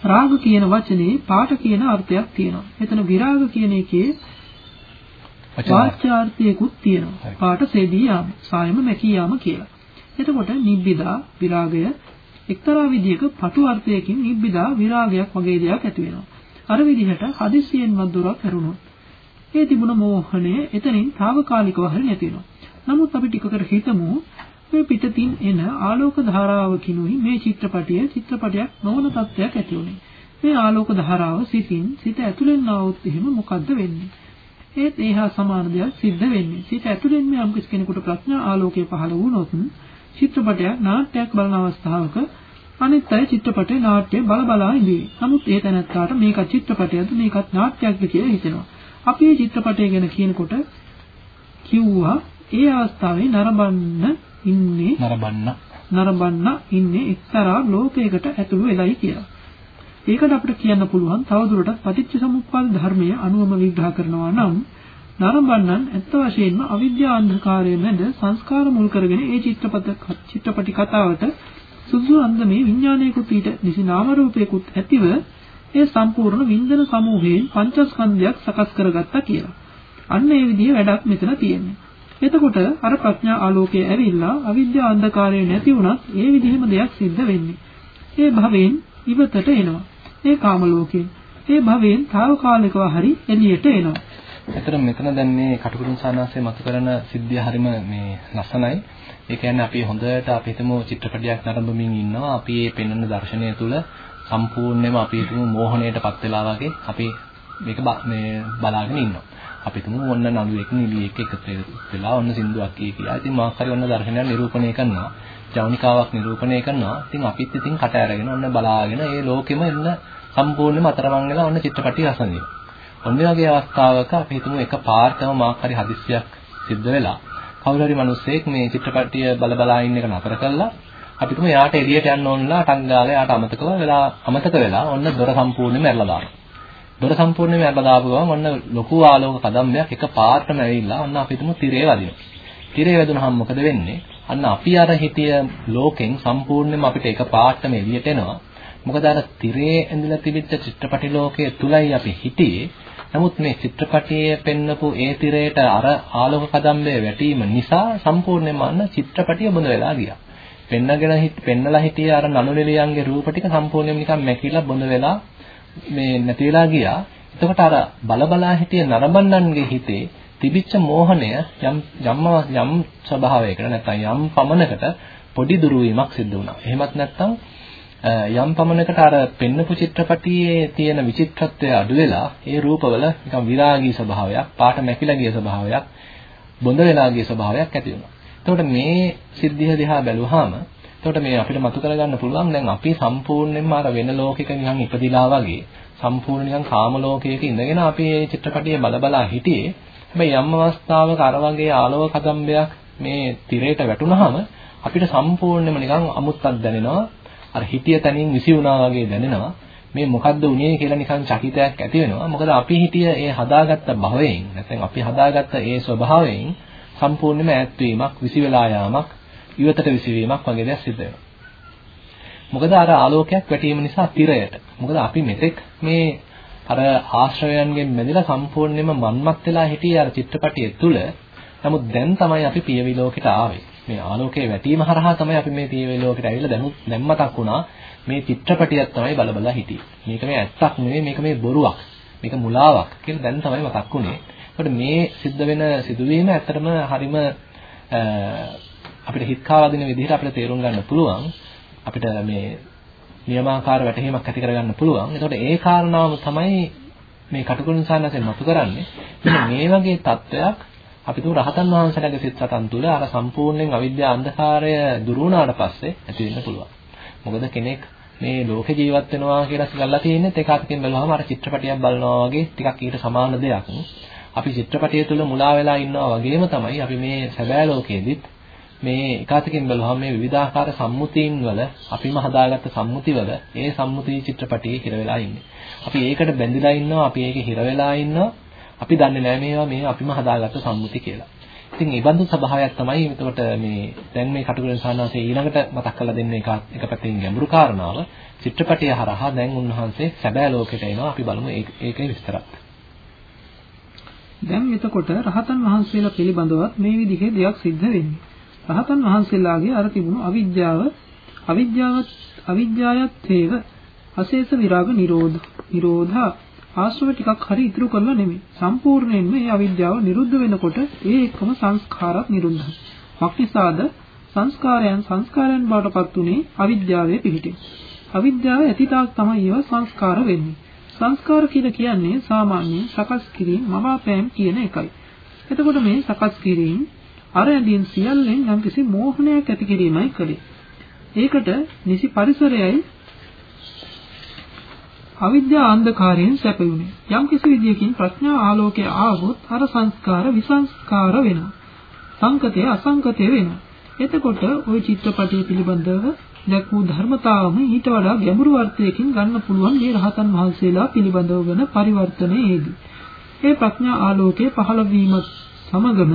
රාග කියන වචනේ පාට කියන අර්ථයක් තියෙනවා. එතන විරාග කියන එකේ වාචාර්ථයකුත් තියෙනවා. පාට සෙදී යාම, සායම මැකී යාම කියලා. එතකොට නිබ්බිදා විරාගය එක්තරා විදිහක පටු අර්ථයකින් නිබ්බිදා විරාගයක් වගේ දෙයක් ඇති වෙනවා. අර විදිහට හදිසියෙන්වත් දොරක් හැරුණොත් ඒ තිබුණ මෝහණය එතනින් తాවකාලිකව හරි නැති වෙනවා. නමුත් අපි ටිකකට හිතමු මේ පිටතින් එන ආලෝක ධාරාවකිනුයි මේ චිත්‍රපටිය චිත්‍රපටයක් නොවන තත්ත්වයක් ඇති වුනේ. මේ ආලෝක ධාරාව සිතින් සිත ඇතුලෙන් આવොත් එහෙම මොකද්ද වෙන්නේ? ඒත් ඒහා සමාන දෙයක් සිද්ධ වෙන්නේ. සිත ඇතුලෙන් මේ යම් කෙනෙකුට ප්‍රඥා ආලෝකය පහළ වුණොත් චිත්‍රපටයක් නාට්‍යයක් බලන අවස්ථාවක අනිත් අය චිත්‍රපටේ නාට්‍ය බල බලා ඉඳී. නමුත් ඒ තැනත්තාට මේක චිත්‍රපටයක්ද මේකත් නාට්‍යයක්ද කියලා හිතෙනවා. අපි මේ චිත්‍රපටය ගැන කියනකොට කිව්වා ඒ අවස්ථාවේ නරඹන්න ඉන්නේ නරඹන්න නරඹන්න ඉන්නේ එක්තරා ලෝකයකට ඇතුළු වෙලයි කියලා. ඒකට අපිට කියන්න පුළුවන් තවදුරටත් පටිච්ච සමුප්පාද ධර්මය අනුවම විග්‍රහ කරනවා නම් නරඹන්නන් ඇත්ත වශයෙන්ම අවිද්‍යා අන්ධකාරයේ මැද සංස්කාර මුල් කරගෙන ඒ චිත්‍රපට චිත්‍රපටි කතාවට සුසු අන්දමේ විඥානයකුත් ඊට නිසි නාම රූපයකුත් ඇතිව ඒ සම්පූර්ණ වින්දන සමූහයෙන් පංචස්කන්ධයක් සකස් කරගත්තා කියලා. අන්න ඒ විදිහේ වැඩක් මෙතන තියෙන්නේ. එතකොට අර ප්‍රඥා ආලෝකය ඇවිල්ලා අවිද්‍යා අන්ධකාරය නැති වුණත් ඒ විදිහෙම දෙයක් සිද්ධ වෙන්නේ. ඒ භවයෙන් ඉවතට එනවා. ඒ කාම ලෝකයෙන්. ඒ භවයෙන් తాවකාලිකව හරි එළියට එනවා. ඇත්තටම මෙතන දැන් මේ කටුකුරුන් සානාසය මතු කරන සිද්ධිය හරිම මේ ලස්සනයි. ඒ කියන්නේ අපි හොඳට අපි හිතමු චිත්‍රපටයක් නරඹමින් ඉන්නවා. අපි මේ පෙන්වන දර්ශනය තුළ සම්පූර්ණයෙන්ම අපි හිතමු මෝහණයටපත් වෙලා වගේ අපි මේක මේ බලාගෙන ඉන්නවා. අපි හිතමු ඔන්න නළුවෙක් නිලියෙක් එකතු වෙලා ඔන්න සින්දුවක් කිය කියලා. ඉතින් මාක් හරි ඔන්න දර්ශනයක් නිරූපණය කරනවා. ජවනිකාවක් නිරූපණය කරනවා. ඉතින් අපිත් ඉතින් කට ඇරගෙන ඔන්න බලාගෙන ඒ ලෝකෙම එන්න සම්පූර්ණයෙන්ම අතරමං වෙලා ඔන්න චිත්‍රපටිය රසඳිනවා. ඔන්න වගේ අවස්ථාවක අපි හිතමු එක පාර්තම මාක් හරි හදිස්සියක් සිද්ධ වෙලා කවුරු හරි මිනිස්සෙක් මේ චිත්‍රපටිය බල බලා ඉන්න එක නතර කළා අපි හිතමු යාට එළියට යන්න ඕනලා ටං ගාලා යාට අමතකව වෙලා අමතක වෙලා ඔන්න දොර සම්පූර්ණයෙන්ම ඇරලා දානවා. දොර සම්පූර්ණයෙන්ම ඇරලා දාපු ගමන් ඔන්න ලොකු ආලෝක කදම්බයක් එක පාර්තම ඇවිල්ලා ඔන්න අපි හිතමු තිරේ වදිනවා. තිරේ වැදුනහම මොකද වෙන්නේ? අන්න අපි අර හිටිය ලෝකෙන් සම්පූර්ණයෙන්ම අපිට එක පාටම එළියට එනවා. මොකද අර තිරේ ඇඳලා තිබිච්ච චිත්‍රපටි ලෝකයේ තුලයි අපි හිටියේ. නමුත් මේ චිත්‍රපටියේ පෙන්නපු ඒ තිරයට අර ආලෝක කදම්බේ වැටීම නිසා සම්පූර්ණයෙන්ම අන්න චිත්‍රපටිය බඳ වෙලා ගියා. පෙන්නගෙන හිට පෙන්නලා හිටියේ අර නළුනිලියන්ගේ රූප ටික සම්පූර්ණයෙන්ම නිකන් මැකිලා බඳ වෙලා මේ නැති වෙලා ගියා. එතකොට අර බලබලා හිටිය නරඹන්නන්ගේ හිතේ තිබිච්ච මෝහණය යම් යම් යම් ස්වභාවයකට නැත්නම් යම් පමණකට පොඩි දුරු වීමක් සිද්ධ වුණා. එහෙමත් නැත්නම් යම් පමණකට අර පෙන්නපු චිත්‍රපටියේ තියෙන විචිත්‍රත්වය අඩු වෙලා ඒ රූපවල නිකන් විරාගී ස්වභාවයක්, පාට මැකිලා ගිය ස්වභාවයක්, බොඳ වෙලා ගිය ස්වභාවයක් ඇති වුණා. එතකොට මේ සිද්ධිය දිහා බැලුවාම එතකොට මේ අපිට මතු කරගන්න පුළුවන් දැන් අපි සම්පූර්ණයෙන්ම අර වෙන ලෝකයක නිකන් ඉපදිලා වගේ සම්පූර්ණ නිකන් කාම ලෝකයක ඉඳගෙන අපි මේ චිත්‍රපටිය බලබලා හිටියේ. හැබැයි යම් අවස්ථාවක අර වගේ ආලෝක කදම්බයක් මේ තිරයට වැටුනහම අපිට සම්පූර්ණයෙන්ම නිකන් අමුත්තක් දැනෙනවා. අර හිතිය තනින් විසි වුණා වගේ දැනෙනවා. මේ මොකද්ද උනේ කියලා නිකන් චකිතයක් ඇති වෙනවා. මොකද අපි හිතිය ඒ හදාගත්ත භවයෙන් නැත්නම් අපි හදාගත්ත ඒ ස්වභාවයෙන් සම්පූර්ණයෙන්ම ඈත් වීමක්, විසි වෙලා යාමක්, ඉවතට විසිවීමක් වගේ දේවල් සිද්ධ වෙනවා. මොකද අර ආලෝකයක් වැටීම නිසා තිරයට. මොකද අපි මෙතෙක් මේ අර ආශ්‍රවයන්ගෙන් බැඳලා සම්පූර්ණයෙන්ම මන්මත් වෙලා හිටියේ අර චිත්‍රපටිය තුල. නමුත් දැන් තමයි අපි පියවි ලෝකෙට ආවේ. මේ ආලෝකයේ වැටීම හරහා තමයි අපි මේ පියවි ලෝකෙට ඇවිල්ලා දැන් දැන් මතක් වුණා මේ චිත්‍රපටියක් තමයි බලබලා හිටියේ. මේක මේ ඇත්තක් නෙවෙයි මේක මේ බොරුවක්. මේක මුලාවක් කියලා දැන් තමයි මතක් වුණේ. ඒකට මේ සිද්ධ වෙන සිදුවීම ඇත්තටම හරිම අපිට හිතකා වදින විදිහට අපිට තේරුම් ගන්න පුළුවන්. අපිට මේ නියමාකාර වැටහීමක් ඇති කරගන්න පුළුවන්. ඒකට ඒ කාරණාව තමයි මේ කටුකුරුන් සාන්නසෙන් මතු කරන්නේ. මෙන්න මේ වගේ තත්වයක් අපි තුමු රහතන් වහන්සේලාගේ සිත් සතන් තුළ අර සම්පූර්ණයෙන් අවිද්‍යා අන්ධකාරය දුරු වුණාට පස්සේ ඇති වෙන්න පුළුවන්. මොකද කෙනෙක් මේ ලෝකේ ජීවත් වෙනවා කියලා සිතලා තියෙන්නේ ඒක අතකින් බලුවම අර චිත්‍රපටියක් බලනවා වගේ ටිකක් ඊට සමාන දෙයක්. අපි චිත්‍රපටිය තුළ මුලා වෙලා ඉන්නවා වගේම තමයි අපි මේ සැබෑ ලෝකයේදීත් මේ එකwidehatකින් බලුවම මේ විවිධාකාර සම්මුතීන් වල අපිම හදාගත්ත සම්මුති වල ඒ සම්මුති චිත්‍රපටියේ හිර වෙලා ඉන්නේ. අපි ඒකට බැඳිලා ඉන්නවා, අපි ඒකේ හිර වෙලා ඉන්නවා. අපි දන්නේ නැහැ මේවා මේ අපිම හදාගත්ත සම්මුති කියලා. ඉතින් මේ බඳු ස්වභාවයක් තමයි එතකොට මේ දැන් මේ කටුකුරුන් සානාසේ ඊළඟට මතක් කරලා දෙන්නේ එක එක පැත්තකින් ගැඹුරු කාරණාව චිත්‍රපටිය හරහා දැන් උන්වහන්සේ සැබෑ ලෝකෙට එනවා අපි බලමු ඒකේ විස්තරත්. දැන් එතකොට රහතන් වහන්සේලා පිළිබඳවත් මේ විදිහේ දෙයක් සිද්ධ වෙන්නේ. රහතන් වහන්සේලාගේ අර තිබුණු අවිද්‍යාව අවිද්‍යාව අවිද්‍යාවත් හේව අශේෂ විරාග නිරෝධ නිරෝධා ආශ්‍රව ටිකක් හරි ඉතුරු කරලා නෙමෙයි. සම්පූර්ණයෙන්ම මේ අවිද්‍යාව නිරුද්ධ වෙනකොට ඒ එක්කම සංස්කාරات නිරුද්ධයි. මක්නිසාද සංස්කාරයන් සංස්කාරයන් බවට පත් උනේ අවිද්‍යාවේ පිහිටින්. අවිද්‍යාව ඇතිතාක් තමයි ඒවා සංස්කාර වෙන්නේ. සංස්කාර කියලා කියන්නේ සාමාන්‍යයෙන් සකස් කිරීම මවාපෑම් කියන එකයි. එතකොට මේ සකස් කිරීම අර ඇඳින් සියල්ලෙන් යම්කිසි මෝහනයක් ඇති කිරීමයි කලේ. ඒකට නිසි පරිසරයයි අවිද්‍යා අන්ධකාරයෙන් සැපයුනේ. යම් කිසි විදියකින් ප්‍රඥා ආලෝකය ආවොත් අර සංස්කාර විසංස්කාර වෙනවා. සංකතය අසංකතය වෙනවා. එතකොට ওই චිත්‍රපටය පිළිබඳව දැක්වූ ධර්මතාවම ඊට වඩා ගැඹුරු අර්ථයකින් ගන්න පුළුවන් මේ රහතන් වහන්සේලා පිළිබඳව වෙන පරිවර්තනයේදී. ඒ ප්‍රඥා ආලෝකයේ පහළ වීමත් සමගම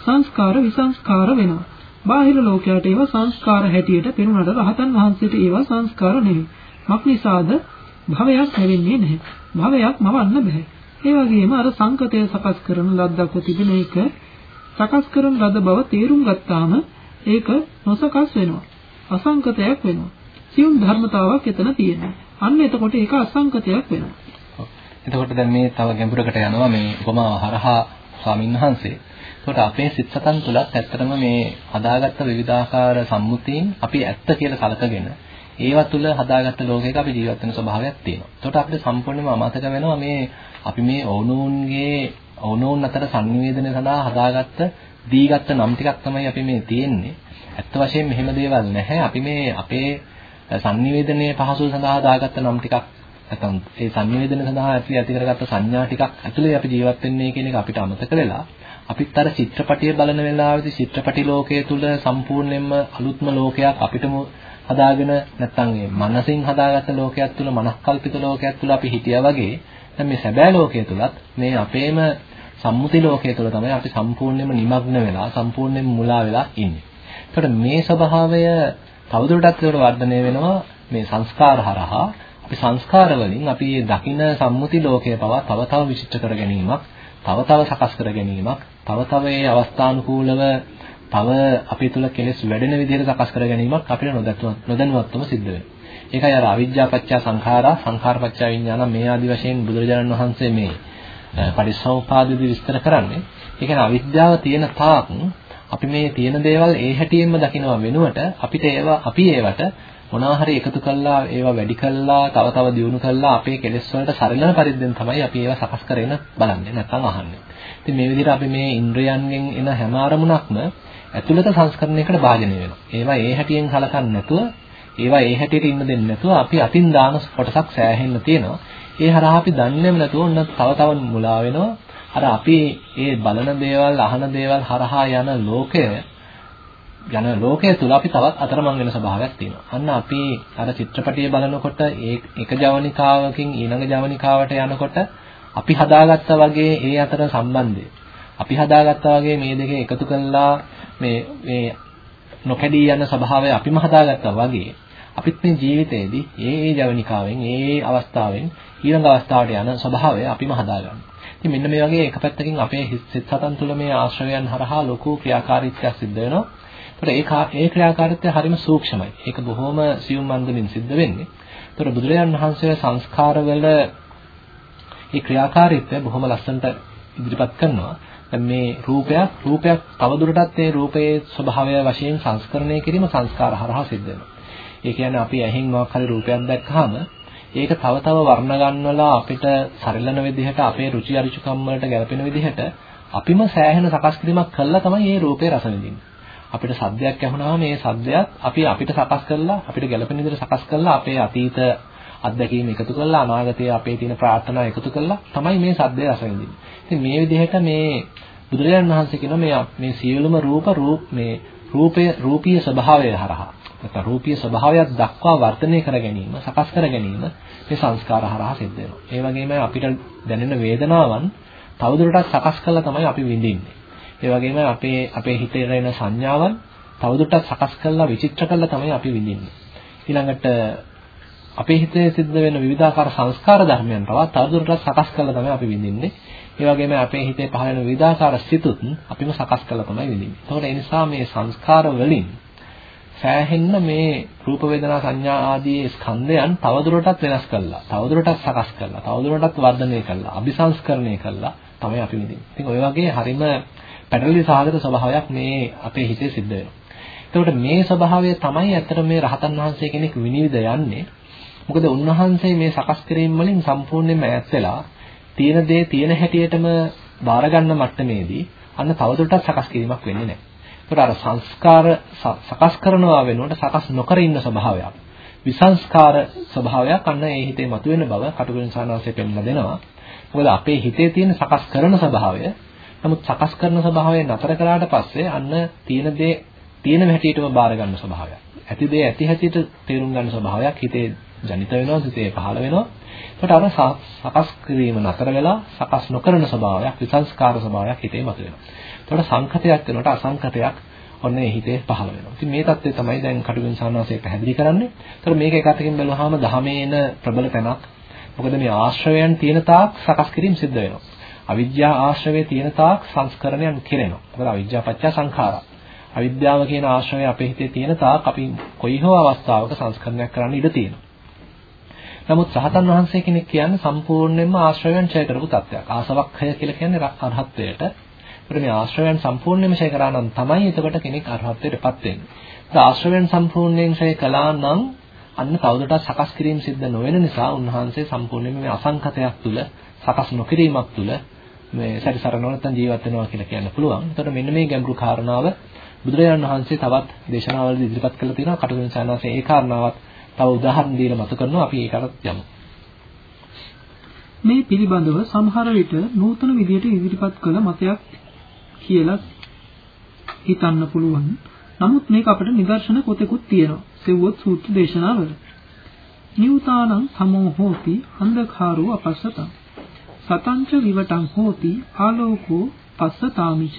සංස්කාර විසංස්කාර වෙනවා. බාහිර ලෝකයට ඒවා සංස්කාර හැටියට පෙනුනට රහතන් වහන්සේට ඒවා සංස්කාර නෙවෙයි. මක්නිසාද භවයක් ලැබෙන්නේ නැහැ. භවයක් මවන්න බෑ. ඒ වගේම අර සංකතය සකස් කරන ලද්දක්ව තිබෙන එක සකස් කරන ලද බව තේරුම් ගත්තාම ඒක නොසකස් වෙනවා. අසංකතයක් වෙනවා. සියුම් ධර්මතාවක් එතන තියෙනවා. අන්න එතකොට ඒක අසංකතයක් වෙනවා. එතකොට දැන් මේ තව ගැඹුරකට යනවා මේ උපමාව හරහා ස්වාමීන් වහන්සේ. එතකොට අපේ සිත් සතන් තුලත් ඇත්තටම මේ හදාගත්ත විවිධාකාර සම්මුතීන් අපි ඇත්ත කියලා සලකගෙන ඒවා තුල හදාගත්ත ලෝකයක අපි ජීවත් වෙන ස්වභාවයක් තියෙනවා. එතකොට අපිට සම්පූර්ණයෙන්ම අමතක වෙනවා මේ අපි මේ ඕනෝන්ගේ ඕනෝන් අතර sannivedana සඳහා හදාගත්ත දීගත්ත නම් ටිකක් තමයි අපි මේ තියෙන්නේ. ඇත්ත වශයෙන්ම මෙහෙම දේවල් නැහැ. අපි මේ අපේ sannivedanaya පහසුව සඳහා හදාගත්ත නම් ටිකක් නැත්නම් ඒ sannivedana සඳහා අපි ඇති කරගත්ත සංඥා ටිකක් ඇතුලේ අපි ජීවත් වෙන්නේ කියන එක අපිට අමතක වෙලා අපිත් අර චිත්‍රපටිය බලන වෙලාවේදී චිත්‍රපටි ලෝකයේ තුල සම්පූර්ණයෙන්ම අලුත්ම ලෝකයක් අපිටම හදාගෙන නැත්නම් මේ මනසින් හදාගත්ත ලෝකයක් තුල මනස්කල්පිත ලෝකයක් තුල අපි හිටියා වගේ දැන් මේ සැබෑ ලෝකයේ තුලත් මේ අපේම සම්මුති ලෝකයේ තුල තමයි අපි සම්පූර්ණයෙන්ම নিমগ্ন වෙලා සම්පූර්ණයෙන්ම මුලා වෙලා ඉන්නේ. එතකොට මේ ස්වභාවය තවදුරටත් ඒකට වර්ධනය වෙනවා මේ සංස්කාර හරහා අපි සංස්කාර වලින් අපි මේ දකින සම්මුති ලෝකය පවා තව තව විචිත්‍ර කර ගැනීමක් තව තව සකස් කර ගැනීමක් තව තව ඒ අවස්ථානුකූලව තව අපි තුල කෙලෙස් වැඩෙන විදිහට සකස් කර ගැනීමක් අපිට නොදැනුවත්වම සිද්ධ වෙනවා. ඒකයි අර අවිජ්ජා පත්‍ය සංඛාරා සංඛාර පත්‍ය විඥාන මේ ආදි වශයෙන් බුදුරජාණන් වහන්සේ මේ පරිසෝපාදදී විස්තර කරන්නේ. ඒ කියන්නේ අවිද්‍යාව තියෙන තාක් අපි මේ තියෙන දේවල් ඒ හැටියෙන්ම දකිනවා වෙනුවට අපිට ඒවා අපි ඒවට මොනවා හරි එකතු කළා ඒවා වැඩි කළා තව තව දියුණු කළා අපේ කෙලෙස් වලට සරලන පරිද්දෙන් තමයි අපි ඒවා සකස් කරගෙන බලන්නේ නැත්නම් අහන්නේ. ඉතින් මේ විදිහට අපි මේ ඉන්ද්‍රයන්ගෙන් එන හැම අරමුණක්ම ඇතුළත සංස්කරණයකට භාජනය වෙනවා. ඒවා ඒ හැටියෙන් හලකන්නේ නැතුව ඒවා ඒ හැටියට ඉන්න දෙන්නේ නැතුව අපි අතින් දාන කොටසක් සෑහෙන්න තියෙනවා. ඒ හරහා අපි දන්නේම නැතුව ඔන්න තව තව මුලා වෙනවා. අර අපි ඒ බලන දේවල් අහන දේවල් හරහා යන ලෝකය යන ලෝකයේ තුල අපි තවත් අතරමං වෙන ස්වභාවයක් තියෙනවා. අන්න අපි අර චිත්‍රපටිය බලනකොට ඒ එක ජවනිකාවකින් ඊළඟ ජවනිකාවට යනකොට අපි හදාගත්තා වගේ ඒ අතර සම්බන්ධය. අපි හදාගත්තා වගේ මේ දෙක එකතු කළා මේ මේ නොකැඩී යන ස්වභාවය අපිම හදාගත්තා වගේ අපිත් මේ ජීවිතේදී ඒ ඒ ජවනිකාවෙන් ඒ ඒ අවස්ථාවෙන් ඊළඟ අවස්ථාවට යන ස්වභාවය අපිම හදාගන්නවා. ඉතින් මෙන්න මේ වගේ එක පැත්තකින් අපේ සිත් සතන් තුළ මේ ආශ්‍රවයන් හරහා ලොකු ක්‍රියාකාරීත්වයක් සිද්ධ වෙනවා. ඒකට ඒ ඒ ක්‍රියාකාරීත්වය හරිම සූක්ෂමයි. ඒක බොහොම සියුම් මන්දමින් සිද්ධ වෙන්නේ. ඒතර බුදුරජාණන් වහන්සේ සංස්කාරවල මේ ක්‍රියාකාරීත්වය බොහොම ලස්සනට ඉදිරිපත් කරනවා. මේ රූපයක් රූපයක් තවදුරටත් මේ රූපයේ ස්වභාවය වශයෙන් සංස්කරණය කිරීම සංස්කාර හරහා සිද්ධ වෙනවා. ඒ කියන්නේ අපි ඇහෙන් මොකක් හරි රූපයක් දැක්කහම ඒක තව තව වර්ණ ගන්නවලා අපිට සරිලන විදිහට අපේ රුචි අරුචිකම් වලට ගැලපෙන විදිහට අපිම සෑහෙන සකස් කිරීමක් කළා තමයි මේ රූපේ රස විඳින්නේ. අපිට සද්දයක් ඇහුණාම මේ සද්දයක් අපි අපිට සකස් කරලා අපිට ගැළපෙන විදිහට සකස් කරලා අපේ අතීත අත්දැකීම් එකතු කරලා අනාගතයේ අපේ තියෙන ප්‍රාර්ථනා එකතු කරලා තමයි මේ සද්දය රස විඳින්නේ. ඉතින් මේ විදිහට මේ බුදුරජාණන් වහන්සේ කියන මේ මේ සියලුම රූප රූප මේ රූපය රූපීය ස්වභාවය හරහා නැත්නම් රූපීය ස්වභාවයක් දක්වා වර්ධනය කර ගැනීම සකස් කර ගැනීම මේ සංස්කාර හරහා සිද්ධ වෙනවා. ඒ වගේම අපිට දැනෙන වේදනාවන් තවදුරටත් සකස් කළා තමයි අපි විඳින්නේ. ඒ වගේම අපේ අපේ හිතේ එන සංඥාවන් තවදුරටත් සකස් කරලා විචිත්‍ර කරලා තමයි අපි විඳින්නේ. ඊළඟට අපේ හිතේ සිද්ධ වෙන විවිධාකාර සංස්කාර ධර්මයන් පවා තවදුරටත් සකස් කරලා තමයි අපි විඳින්නේ. ඒ වගේම අපේ හිතේ පහළ වෙන විවිධාකාර සිතුත් අපිම සකස් කරලා තමයි විඳින්නේ. ඒතකොට ඒ නිසා මේ සංස්කාර වලින් සෑහෙන්න මේ රූප වේදනා සංඥා ආදී ස්කන්ධයන් තවදුරටත් වෙනස් කළා. තවදුරටත් සකස් කළා. තවදුරටත් වර්ධනය කළා. අபிසංස්කරණය කළා. තමයි අපි විඳින්නේ. ඉතින් ඔය වගේ හරිම පැටලී සාගත ස්වභාවයක් මේ අපේ හිතේ සිද්ධ වෙනවා. එතකොට මේ ස්වභාවය තමයි ඇත්තට මේ රහතන් වහන්සේ කෙනෙක් විනිවිද යන්නේ. මොකද උන්වහන්සේ මේ සකස් කිරීම වලින් සම්පූර්ණයෙන්ම ඈත් වෙලා තියෙන දේ තියෙන හැටියටම බාර ගන්න මට්ටමේදී අන්න තවදුරටත් සකස් කිරීමක් වෙන්නේ නැහැ. ඒකට අර සංස්කාර සකස් කරනවා වෙනුවට සකස් නොකර ඉන්න ස්වභාවයක්. විසංස්කාර ස්වභාවයක් අන්න ඒ හිතේ මතුවෙන බව කටුකුරුන් සානාසයෙන් පෙන්නලා දෙනවා. මොකද අපේ හිතේ තියෙන සකස් කරන ස්වභාවය නමුත් සකස් කරන ස්වභාවය නතර කළාට පස්සේ අන්න තියෙන දේ තියෙන හැටියටම බාර ගන්න ස්වභාවයක්. ඇති දේ ඇති හැටියට තේරුම් ගන්න ස්වභාවයක් හිතේ ජනිත වෙනවා, හිතේ පහළ වෙනවා. ඒකට අර සකස් කිරීම නතර වෙලා සකස් නොකරන ස්වභාවයක්, විසංස්කාර ස්වභාවයක් හිතේ මතුවෙනවා. ඒකට සංකතයක් වෙනකොට අසංකතයක් ඔන්න ඒ හිතේ පහළ වෙනවා. ඉතින් මේ தත්ත්වය තමයි දැන් කටුවෙන් සානාසය පැහැදිලි කරන්නේ. ඒතර මේක එක අතකින් බැලුවාම දහමේන ප්‍රබල තැනක්. මොකද මේ ආශ්‍රවයන් තියෙන තාක් සකස් කිරීම සිද්ධ වෙනවා. අවිද්‍යා ආශ්‍රවයේ තියෙන තාක් සංස්කරණයන් කෙරෙනවා. මොකද අවිද්‍යාව පත්‍ය සංඛාරා. අවිද්‍යාව කියන ආශ්‍රවය අපේ හිතේ තියෙන තාක් අපි කොයි හෝ අවස්ථාවක සංස්කරණයක් කරන්න ඉඩ තියෙනවා. නමුත් සහතන් වහන්සේ කෙනෙක් කියන්නේ සම්පූර්ණයෙන්ම ආශ්‍රවයන් ඡය කරපු තත්ත්වයක්. ආසවක්ඛය කියලා කියන්නේ අරහත්ත්වයට. ඒකට මේ ආශ්‍රවයන් සම්පූර්ණයෙන්ම ඡය කරා නම් තමයි එතකොට කෙනෙක් අරහත්ත්වයටපත් වෙන්නේ. ඒ ආශ්‍රවයන් සම්පූර්ණයෙන් ඡය කළා නම් අන්න තවදුරටත් සකස් කිරීම සිද්ධ නොවන නිසා උන්වහන්සේ සම්පූර්ණයෙන්ම මේ අසංකතයක් තුල සකස් නොකිරීමක් තුල මේ සැරිසරනව නැත්නම් ජීවත් වෙනවා කියලා කියන්න පුළුවන්. එතකොට මෙන්න මේ ගැඹුරු කාරණාව බුදුරජාණන් වහන්සේ තවත් දේශනාවලදී ඉදිරිපත් කරලා තියෙනවා. කටුවෙන් සානාසේ ඒ කාරණාවත් තව උදාහරණ දීලා මතු කරනවා. අපි ඒකට යමු. මේ පිළිබඳව සමහර විට නූතන විදියට ඉදිරිපත් කළ මතයක් කියලා හිතන්න පුළුවන්. නමුත් මේක අපිට නිදර්ශන පොතකුත් තියෙනවා. සෙව්වොත් සූත්‍ර දේශනාවල. නියුතානං සමෝ හෝති අන්ධකාරෝ අපස්සතං සතංච විවටං හෝති ආලෝකෝ පස්සතාමිච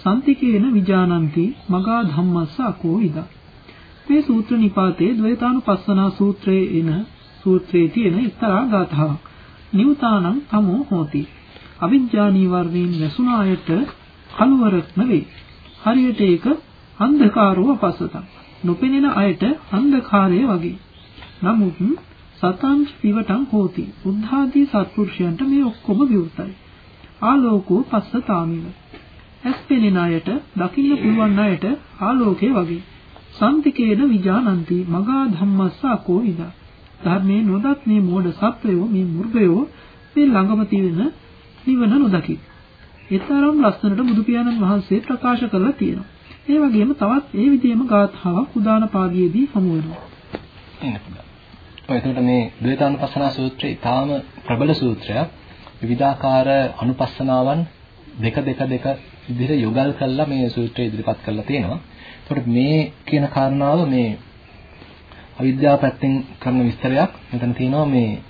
සම්තිකේන විජානಂತಿ මගා ධම්මස්ස අකෝ ඉදා මේ සූත්‍ර නිපාතයේ ද්වේතානුපස්සනා සූත්‍රයේ එන සූත්‍රයේ තියෙන එක්තරා ගාථාවක්. නිවතානං තමෝ හෝති. අවිජ්ජා නීවරණයෙන් වැසුණ අයට කලවරක් නෙවේ. හරියට ඒක අන්ධකාරව පස්සතක් නොපෙනෙන අයට අන්ධකාරය වගේ. නමුත් සතං පිවටං හෝති. උද්ධාදී සත්පුරුෂයන්ට මේ ඔක්කොම විවෘතයි. ආලෝකෝ පස්සතාමිව ඇස් පෙනෙන අයට දකින්න පුළුවන් අයට ආලෝකය වගේ. සම්තිකේන විජානಂತಿ මගා ධම්මස්සා කෝවිදා ධර්මයේ නොදත් මේ මෝඩ සත්වයෝ මේ මුර්ගයෝ මේ ළඟම තියෙන නිවන නොදකි. ඒතරම් ලස්සනට බුදු පියාණන් වහන්සේ ප්‍රකාශ කරලා තියෙනවා. ඒ වගේම තවත් ඒ විදිහේම ගාථාවක් උදාන පාළියේදී හමු වෙනවා. එතකොට මේ ද්වේතානුපස්සනා සූත්‍රය ඊටාම ප්‍රබල සූත්‍රයක්. විවිධාකාර අනුපස්සනාවන් දෙක දෙක දෙක විදිහට යොගල් කරලා මේ සූත්‍රය ඉදිරිපත් කරලා තියෙනවා. එතකොට මේ කියන කාරණාව මේ අවිද්‍යාව පැත්තෙන් කරන විස්තරයක්. මෙතන තියෙනවා මේ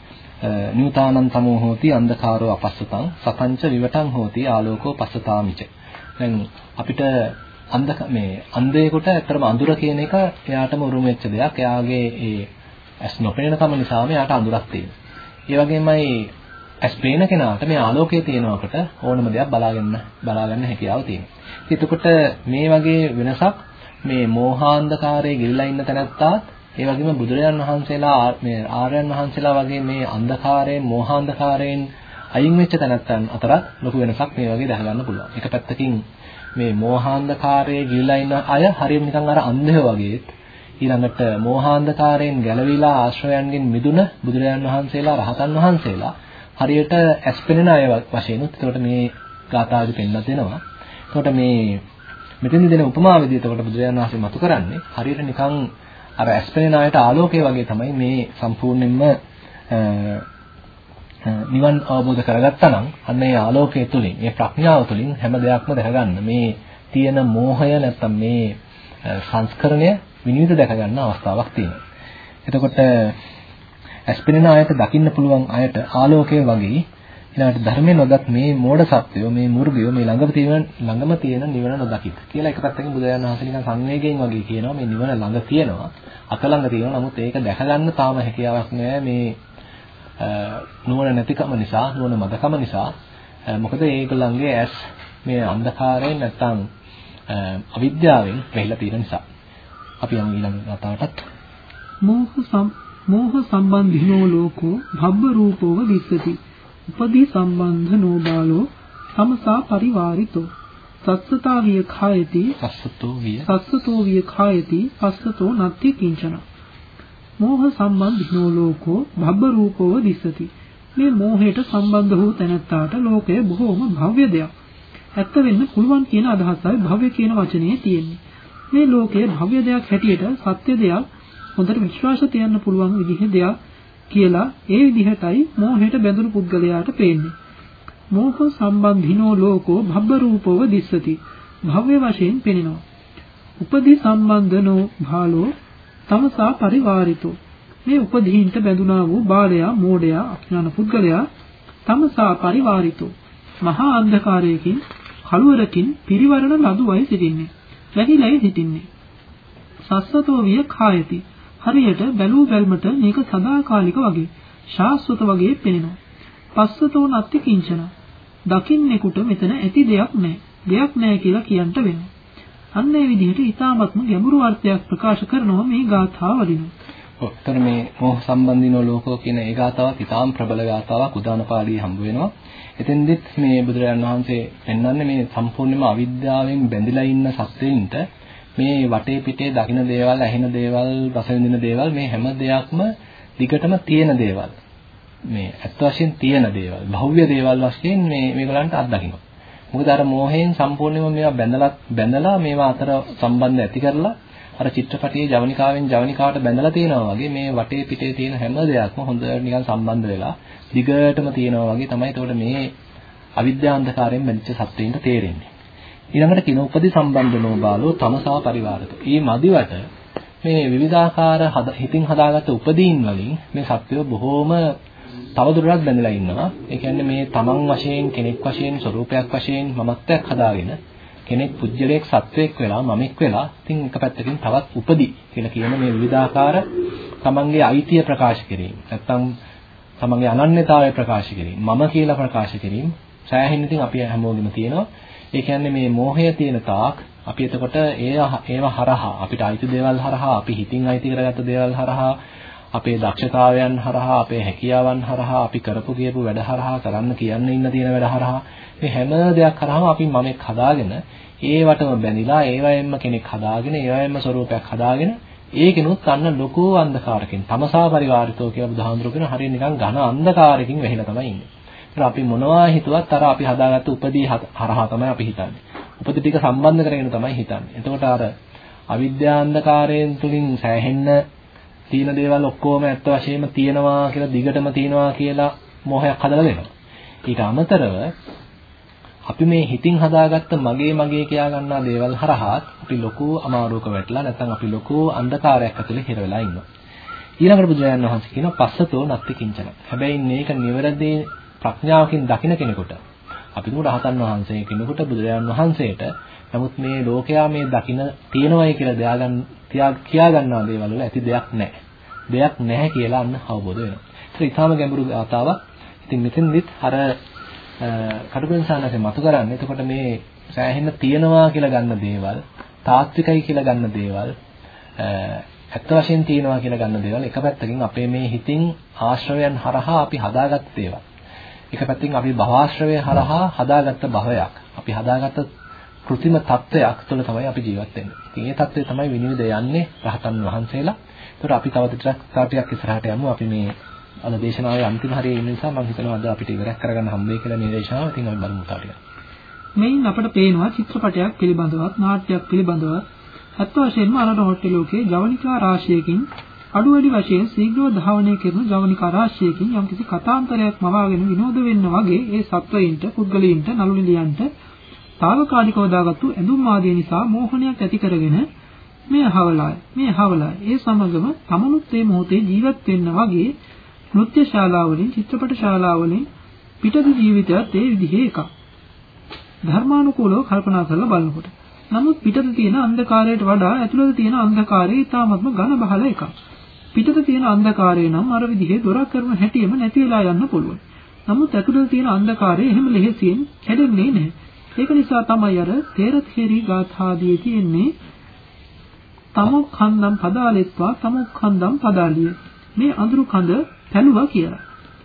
නියුතානං තමෝ හෝති අන්ධකාරෝ අපස්සතං සතංච විවටං හෝති ආලෝකෝ පස්සතාමිච දැන් අපිට අන්ධ මේ අන්ධයෙකුට ඇත්තටම අඳුර කියන එක එයාටම උරුම වෙච්ච දෙයක්. එයාගේ ඒ ඇස් නොපෙනෙන කම නිසා එයාට අඳුරක් තියෙනවා. ඒ වගේමයි ඇස් පේන කෙනාට මේ ආලෝකය තියෙනකොට ඕනම දෙයක් බලාගන්න බලාගන්න හැකියාව තියෙනවා. එතකොට මේ වගේ වෙනසක් මේ මෝහාන්ධකාරයේ ගිලිලා ඉන්න තැනත්තාත් ඒ වගේම බුදුරජාන් වහන්සේලා මේ ආර්යයන් වහන්සේලා වගේ මේ අන්ධකාරයෙන් මෝහාන්ධකාරයෙන් අයින් වෙච්ච තැනත්තන් අතරත් ලොකු වෙනසක් මේ වගේ දැක ගන්න පුළුවන්. එක පැත්තකින් මේ මෝහාන්ධකාරයේ ගිලිලා ඉන්න අය හරියට නිකන් අර අන්ධයෝ වගේ ඊළඟට මෝහාන්ධකාරයෙන් ගැලවිලා ආශ්‍රයයන්ගෙන් මිදුන බුදුරජාන් වහන්සේලා රහතන් වහන්සේලා හරියට ඇස්පෙනෙන අය වශයෙන් උත් ඒකට මේ ගාථාවදි පෙන්නලා දෙනවා. එතකොට මේ මෙතෙන්දි දෙන උපමාවේදී එතකොට බුදුරජාණන් වහන්සේ මතු කරන්නේ හරියට නිකන් අර ඇස්පෙනෙන අයට ආලෝකය වගේ තමයි මේ සම්පූර්ණයෙන්ම නිවන් අවබෝධ කරගත්තා නම් අන්න ඒ ආලෝකය තුලින් ඒ ප්‍රඥාව තුලින් හැම දෙයක්ම දැකගන්න මේ තියෙන මෝහය නැත්තම් මේ සංස්කරණය විනිවිද දැක ගන්න අවස්ථාවක් තියෙනවා. එතකොට ඇස්පෙනෙන අයට දකින්න පුළුවන් අයට ආලෝකය වගේ ඊළඟට ධර්මයේ නොදත් මේ මෝඩ සත්වයෝ මේ මුර්ගයෝ මේ ළඟම තියෙන ළඟම තියෙන නිවන නොදකිත කියලා එක පැත්තකින් බුදුරජාණන් වහන්සේ නිකන් සංවේගයෙන් වගේ කියනවා මේ නිවන ළඟ තියෙනවා. අත ළඟ තියෙනවා. නමුත් ඒක දැක ගන්න තාම හැකියාවක් නෑ මේ නුවණ නැතිකම නිසා නුවණ මදකම නිසා. මොකද ඒගොල්ලන්ගේ ඇස් මේ අන්ධකාරයෙන් නැත්තම් අවිද්‍යාවෙන් වැහිලා තියෙන නිසා. අපි යමු ඊළඟ කතාවටත් මෝහ මෝහ සම්බන්ධිනෝ ලෝකෝ භබ්බ රූපෝව දිස්සති උපදී සම්බන්ධ නෝබාලෝ සමසා පරිවාරිතෝ. සස්සතා විය khායති සස්සතෝ විය සස්සතෝ විය khායති පස්සතෝ නත්ති කිංචන. මෝහ සම්බන්ධිනෝ ලෝකෝ භබ්බ රූපෝ දිස්සති. මේ මෝහයට සම්බන්ධ වූ තැනැත්තාට ලෝකය බොහෝම භව්‍ය දෙයක්. ඇත්ත වෙන්න පුළුවන් කියන අදහසයි භව්‍ය කියන වචනේ තියෙන්නේ. මේ ලෝකය භව්‍ය දෙයක් හැටියට සත්‍ය දෙයක් හොඳට විශ්වාස තියන්න පුළුවන් විදිහේ දෙයක් කියලා ඒ විදිහටයි මෝහයට බැඳුණු පුද්ගලයාට පේන්නේ. මෝහ සම්බන්ධිනෝ ලෝකෝ භබ්බ රූපව දිස්සති. භව්‍ය වශයෙන් පෙනෙනවා. උපදී සම්බන්ධනෝ භාලෝ තමසා පරිවාරිතෝ. මේ උපදීන්ට බැඳුනා වූ බාලයා, මෝඩයා, අඥාන පුද්ගලයා තමසා පරිවාරිතෝ. මහා අන්ධකාරයකින් කලවරකින් පිරිවරණ ලදුවයි සිටින්නේ. වැහිලයි සිටින්නේ. සස්සතෝ විය කායති හරියට බැලූ බැල්මට මේක සදාකාලික වගේ ශාස්වත වගේ පෙනෙනවා. පස්සතෝ නත්ති කිංචන. දකින්නෙකුට මෙතන ඇති දෙයක් නැහැ. දෙයක් නැහැ කියලා කියන්න වෙනවා. අන්න ඒ විදිහට ඊ타මත්ම ගැඹුරු අර්ථයක් ප්‍රකාශ කරනවා මේ ගාථා වලින්. ඔව්. එතන මේ මොහ සම්බන්ධිනෝ ලෝකෝ කියන ඒ ගාථාවක් ඊටාම් ප්‍රබල ගාථාවක් උදාන පාළියේ හම්බ වෙනවා. එතෙන්දිත් මේ බුදුරජාණන් වහන්සේ පෙන්වන්නේ මේ සම්පූර්ණයෙන්ම අවිද්‍යාවෙන් බැඳිලා ඉන්න සත්‍යයින්ට මේ වටේ පිටේ දකින්න දේවල්, ඇහෙන දේවල්, රස විඳින දේවල් මේ හැම දෙයක්ම දිගටම තියෙන දේවල්. මේ ඇත්ත වශයෙන් තියෙන දේවල්, භෞ්‍ය දේවල් වශයෙන් මේ මේගලන්ට අත්දකින්න. මොකද අර මෝහයෙන් සම්පූර්ණයෙන්ම මේවා බැඳලා බැඳලා මේවා අතර සම්බන්ධ ඇති කරලා අර චිත්‍රපටියේ ජවනිකාවෙන් ජවනිකාවට බැඳලා තියෙනවා වගේ මේ වටේ පිටේ තියෙන හැම දෙයක්ම හොඳට නිකන් සම්බන්ධ වෙලා දිගටම තියෙනවා වගේ තමයි ඒතකොට මේ අවිද්‍යාන්ධකාරයෙන් බැඳිච්ච සත්‍යයින්ට තේරෙන්නේ. ඊළඟට කින උපදි සම්බන්ධනෝ බාලෝ තමසා පරිවාරත. මේ මදිවට මේ විවිධාකාර හිතින් හදාගත්ත උපදීන් වලින් මේ සත්වය බොහෝම තවදුරටත් බැඳලා ඉන්නවා. ඒ කියන්නේ මේ තමන් වශයෙන් කෙනෙක් වශයෙන් ස්වરૂපයක් වශයෙන් මමත්වයක් හදාගෙන කෙනෙක් පුජ්‍යලයක් සත්වයක් වෙලා මමෙක් වෙලා ඉතින් එක පැත්තකින් තවත් උපදි කියලා කියන මේ විවිධාකාර තමන්ගේ අයිතිය ප්‍රකාශ කිරීම. නැත්තම් තමන්ගේ අනන්‍යතාවය ප්‍රකාශ කිරීම. මම කියලා ප්‍රකාශ කිරීම. සෑහෙන ඉතින් අපි හැමෝගෙම තියෙනවා. ඒ කියන්නේ මේ මෝහය තියෙන තාක් අපි එතකොට ඒ ඒව හරහා අපිට අයිති දේවල් හරහා අපි හිතින් අයිති කරගත්ත දේවල් හරහා අපේ දක්ෂතාවයන් හරහා අපේ හැකියාවන් හරහා අපි කරපු කියපු වැඩ හරහා කරන්න කියන්න ඉන්න තියෙන වැඩ හරහා මේ හැම දෙයක් හරහාම අපි මමෙක් හදාගෙන ඒවටම බැඳිලා ඒවයෙන්ම කෙනෙක් හදාගෙන ඒවයෙන්ම ස්වરૂපයක් හදාගෙන ඒකිනුත් අන්න ලොකු අන්ධකාරකින් තමසා පරිවාරිතෝ කියලා බුදුහාමුදුරුවෝ කියන හරිය නිකන් ඝන අන්ධකාරකින් වැහිලා තමයි ඉන්නේ. ඒත් අපි මොනවා හිතුවත් අර අපි හදාගත්ත උපදී හරහා තමයි අපි හිතන්නේ. උපදී ටික සම්බන්ධ කරගෙන තමයි හිතන්නේ. එතකොට අර අවිද්‍යාන්ධකාරයෙන් තුලින් සෑහෙන්න තියෙන දේවල් ඔක්කොම ඇත්ත වශයෙන්ම තියෙනවා කියලා දිගටම තියෙනවා කියලා මොහයක් හදලා දෙනවා. ඊට අමතරව අපි මේ හිතින් හදාගත්ත මගේ මගේ කියා ගන්නා දේවල් හරහා අපි ලොකු අමාරුවක වැටලා නැත්නම් අපි ලොකු අන්ධකාරයක් ඇතුලේ හිර වෙලා ඉන්නවා. ඊළඟට බුදුරජාණන් වහන්සේ කියන පස්සතෝ නත්ති කිංචන. හැබැයි මේක නිවැරදි ප්‍රඥාවකින් දකින කෙනෙකුට අපි තුමු රහතන් වහන්සේ කෙනෙකුට බුදුරජාණන් වහන්සේට නමුත් මේ ලෝකයා මේ දකින තියෙනවයි කියලා දයාගන්න කියා ගන්නා දේවල් වල ඇති දෙයක් නැහැ. දෙයක් නැහැ කියලා අන්න අවබෝධ වෙනවා. ඒක ඉතාම ගැඹුරු ගාතාවක්. ඉතින් මෙතෙන්දිත් අර කටුකුරුන්සානසේ මතු කරන්නේ එතකොට මේ සෑහෙන්න තියනවා කියලා ගන්න දේවල් තාත්විකයි කියලා ගන්න දේවල් ඇත්ත වශයෙන් තියනවා කියලා ගන්න දේවල් එක පැත්තකින් අපේ මේ හිතින් ආශ්‍රවයන් හරහා අපි හදාගත්ත දේවල් එක පැත්තකින් අපි භවආශ්‍රවය හරහා හදාගත්ත භවයක්. අපි හදාගත්ත કૃතිම தත්වයක් තුළ තමයි අපි ජීවත් වෙන්නේ. ඉතින් ඒ தත්වය තමයි විනිවිද යන්නේ රහතන් වහන්සේලා. ඒකට අපි තව ටිකක් තව ටිකක් ඉස්සරහට යමු. අපි මේ අද දේශනාවේ අන්තිම හරියේ ඉන්න නිසා මම හිතනවා අද අපිට ඉවරයක් කරගන්න හම්බ වෙයි කියලා මේ දේශනාව. ඉතින් අපි බලමු තව ටිකක්. මෙයින් අපට පේනවා චිත්‍රපටයක් පිළිබඳවත් නාට්‍යයක් පිළිබඳවත් අත්වශයෙන්ම අනර හොට්ටේ ලෝකයේ ජවනිකා රාශියකින් අඩු වැඩි වශයෙන් ශීඝ්‍රව ධාවනය කරන ජවනිකා රාශියකින් යම්කිසි කතාන්තරයක් මවාගෙන විනෝද වෙන්න වගේ ඒ සත්වයින්ට පුද්ගලයින්ට නළු නිලියන්ට తాවකාලිකව දාගත්තු ඇඳුම් ආදී නිසා මෝහනයක් ඇති කරගෙන මේ හවලාය මේ හවලාය ඒ සමගම තමනුත් මේ මොහොතේ ජීවත් වෙන්න වගේ නෘත්‍ය ශාලාවලින් චිත්‍රපට ශාලාවලින් පිටත ජීවිතයත් ඒ විදිහේ එකක්. ධර්මානුකූලව කල්පනා කරලා බලනකොට. නමුත් පිටත තියෙන අන්ධකාරයට වඩා ඇතුළත තියෙන අන්ධකාරය ඊටාත්ම ඝන බහල එකක්. පිටත තියෙන අන්ධකාරය නම් අර විදිහේ දොරක් කරන හැටියෙම නැති වෙලා යන්න පුළුවන්. නමුත් ඇතුළත තියෙන අන්ධකාරය එහෙම ලෙහෙසියෙන් කැඩෙන්නේ නැහැ. ඒක නිසා තමයි අර තේරතේරි ගාථාදී තියෙන්නේ තමුක්ඛන්දම් පදාලෙත්වා තමුක්ඛන්දම් පදාලිය. මේ අඳුරු කඳ පැනුවා කියලා.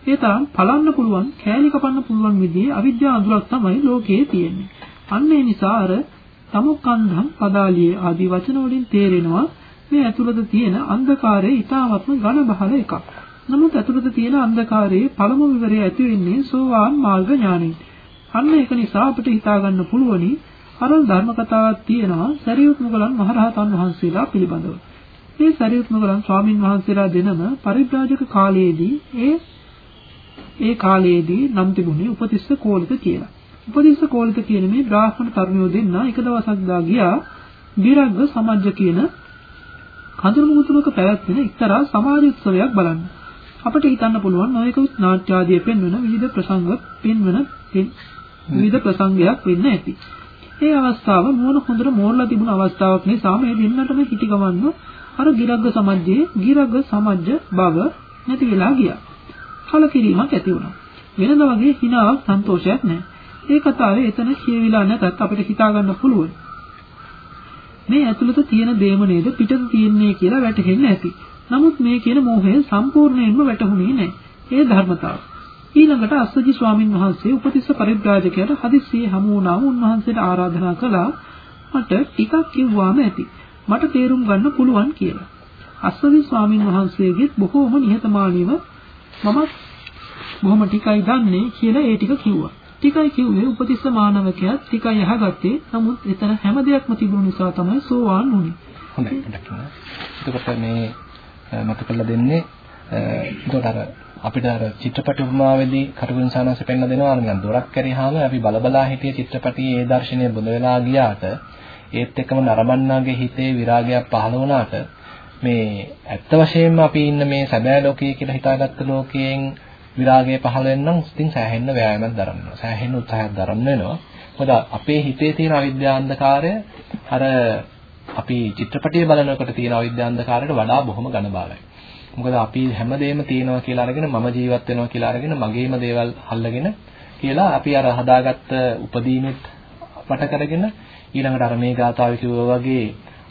ඒ තරම් පලන්න පුළුවන්, කෑලි කපන්න පුළුවන් විදිහේ අවිද්‍යා අඳුරක් තමයි ලෝකයේ තියෙන්නේ. අන්න ඒ නිසා අර තමුක්කන්ධම් පදාලියේ ආදී වචන වලින් තේරෙනවා මේ ඇතුළත තියෙන අන්ධකාරය ඊටාත්ම ඝන බහල එකක්. නමුත් ඇතුළත තියෙන අන්ධකාරයේ පළමු විවරය ඇති වෙන්නේ සෝවාන් මාර්ග ඥානෙයි. අන්න ඒක නිසා අපිට හිතා ගන්න පුළුවනි අර ධර්ම කතාවක් තියෙනවා සරියුත් මුගලන් මහරහතන් වහන්සේලා පිළිබඳව. මේ සරියුත් මොගලන් ස්වාමින් වහන්සේලා දෙනම පරිබ්‍රාජක කාලයේදී ඒ ඒ කාලයේදී නම් තිබුණේ උපතිස්ස කෝලිත කියලා. උපතිස්ස කෝලිත කියන මේ බ්‍රාහ්මණ තරුණයෝ දෙන්න එක දවසක් දා ගියා විරග්ග සමජ්ජ කියන කඳුළු මුතුලක පැවැත්වෙන එක්තරා සමාජ උත්සවයක් බලන්න. අපිට හිතන්න පුළුවන් නොයෙකුත් නාට්‍ය ආදී පෙන්වන විවිධ ප්‍රසංග පෙන්වන විවිධ ප්‍රසංගයක් වෙන්න ඇති. ඒ අවස්ථාව නුවණ හොඳට මෝරලා තිබුණ අවස්ථාවක් නිසා මේ දෙන්නටම හිටි ගමන්ව අර ගිරග්ග සමජ්ජයේ ගිරග්ග සමජ්ජ බව නැති වෙලා ගියා. කලකිරීමක් ඇති වුණා. වෙනද වගේ හිනාවක් සන්තෝෂයක් නැහැ. ඒ කතාවේ එතන කියවිලා නැතත් අපිට හිතා ගන්න පුළුවන්. මේ ඇතුළත තියෙන දේම නේද පිටත තියෙන්නේ කියලා වැටහෙන්නේ නැති. නමුත් මේ කියන මෝහය සම්පූර්ණයෙන්ම වැටහුනේ නැහැ. ඒ ධර්මතාව. ඊළඟට අස්සජි ස්වාමින් වහන්සේ උපතිස්ස පරිබ්‍රාජකයාට හදිස්සියේ හමු වුණාම උන්වහන්සේට ආරාධනා කළා මට ටිකක් කිව්වාම ඇති. මට තේරුම් ගන්න පුළුවන් කියලා. අස්සවි ස්වාමින් වහන්සේගෙත් බොහෝම නිහතමානීව මම බොහොම ටිකයි දන්නේ කියලා ඒ ටික කිව්වා. ටිකයි කිව්වේ උපතිස්ස මානවකයා ටිකයි අහගත්තේ. නමුත් එතන හැම දෙයක්ම තිබුණු නිසා තමයි සෝවාන් වුනේ. හොඳයි එතකොට මේ මත කළ දෙන්නේ එතකොට අර අපිට අර චිත්‍රපට උපමාවේදී කටුකුරුන් සානස පෙන්න දෙනවා නිකන් දොරක් කැරිහාම අපි බලබලා හිටිය චිත්‍රපටියේ ඒ දර්ශනය බොඳ වෙලා ගියාට ඒත් එක්කම නරඹන්නාගේ හිතේ විරාගයක් පහළ වුණාට මේ ඇත්ත වශයෙන්ම අපි ඉන්න මේ සැබෑ ලෝකයේ කියලා හිතාගත්ත ලෝකයෙන් විරාගය පහළ වෙනනම් ඉතින් සෑහෙන්න ව්‍යායාමයක් දරන්න වෙනවා. සෑහෙන්න උත්සාහයක් දරන්න වෙනවා. මොකද අපේ හිතේ තියෙන අවිද්‍යාන්ධකාරය අර අපි චිත්‍රපටිය බලනකොට තියෙන අවිද්‍යාන්ධකාරයට වඩා බොහොම ඝන බාලයි. මොකද අපි හැමදේම තියෙනවා කියලා අරගෙන මම ජීවත් වෙනවා කියලා අරගෙන මගේම දේවල් අල්ලගෙන කියලා අපි අර හදාගත්ත උපදීනෙත් වට කරගෙන ඊළඟට අර මේ ගාථාවේ කිව්වා වගේ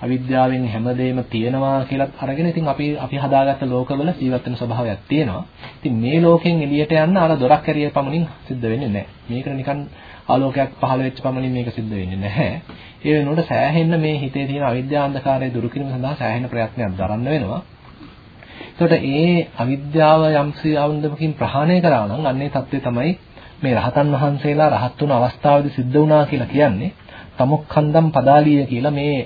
අවිද්‍යාවෙන් හැමදේම තියෙනවා කියලා අරගෙන ඉතින් අපි අපි හදාගත්ත ලෝකවල ජීවත් වෙන ස්වභාවයක් තියෙනවා. ඉතින් මේ ලෝකෙන් එළියට යන්න අර දොරක් ඇරිය පමණින් සිද්ධ වෙන්නේ නැහැ. මේකට නිකන් ආලෝකයක් පහළ වෙච්ච පමණින් මේක සිද්ධ වෙන්නේ නැහැ. ඒ වෙනුවට සෑහෙන්න මේ හිතේ තියෙන අවිද්‍යා අන්ධකාරය දුරු කිරීම සඳහා සෑහෙන ප්‍රයත්නයක් දරන්න වෙනවා. එතකොට ඒ අවිද්‍යාව යම්සි ආවන්දමකින් ප්‍රහාණය කරා නම් අන්නේ தත්ත්වය තමයි මේ රහතන් වහන්සේලා රහත් වුණ අවස්ථාවේදී සිද්ධ වුණා කියලා කියන්නේ. තමුක්ඛන්දම් පදාලිය කියලා මේ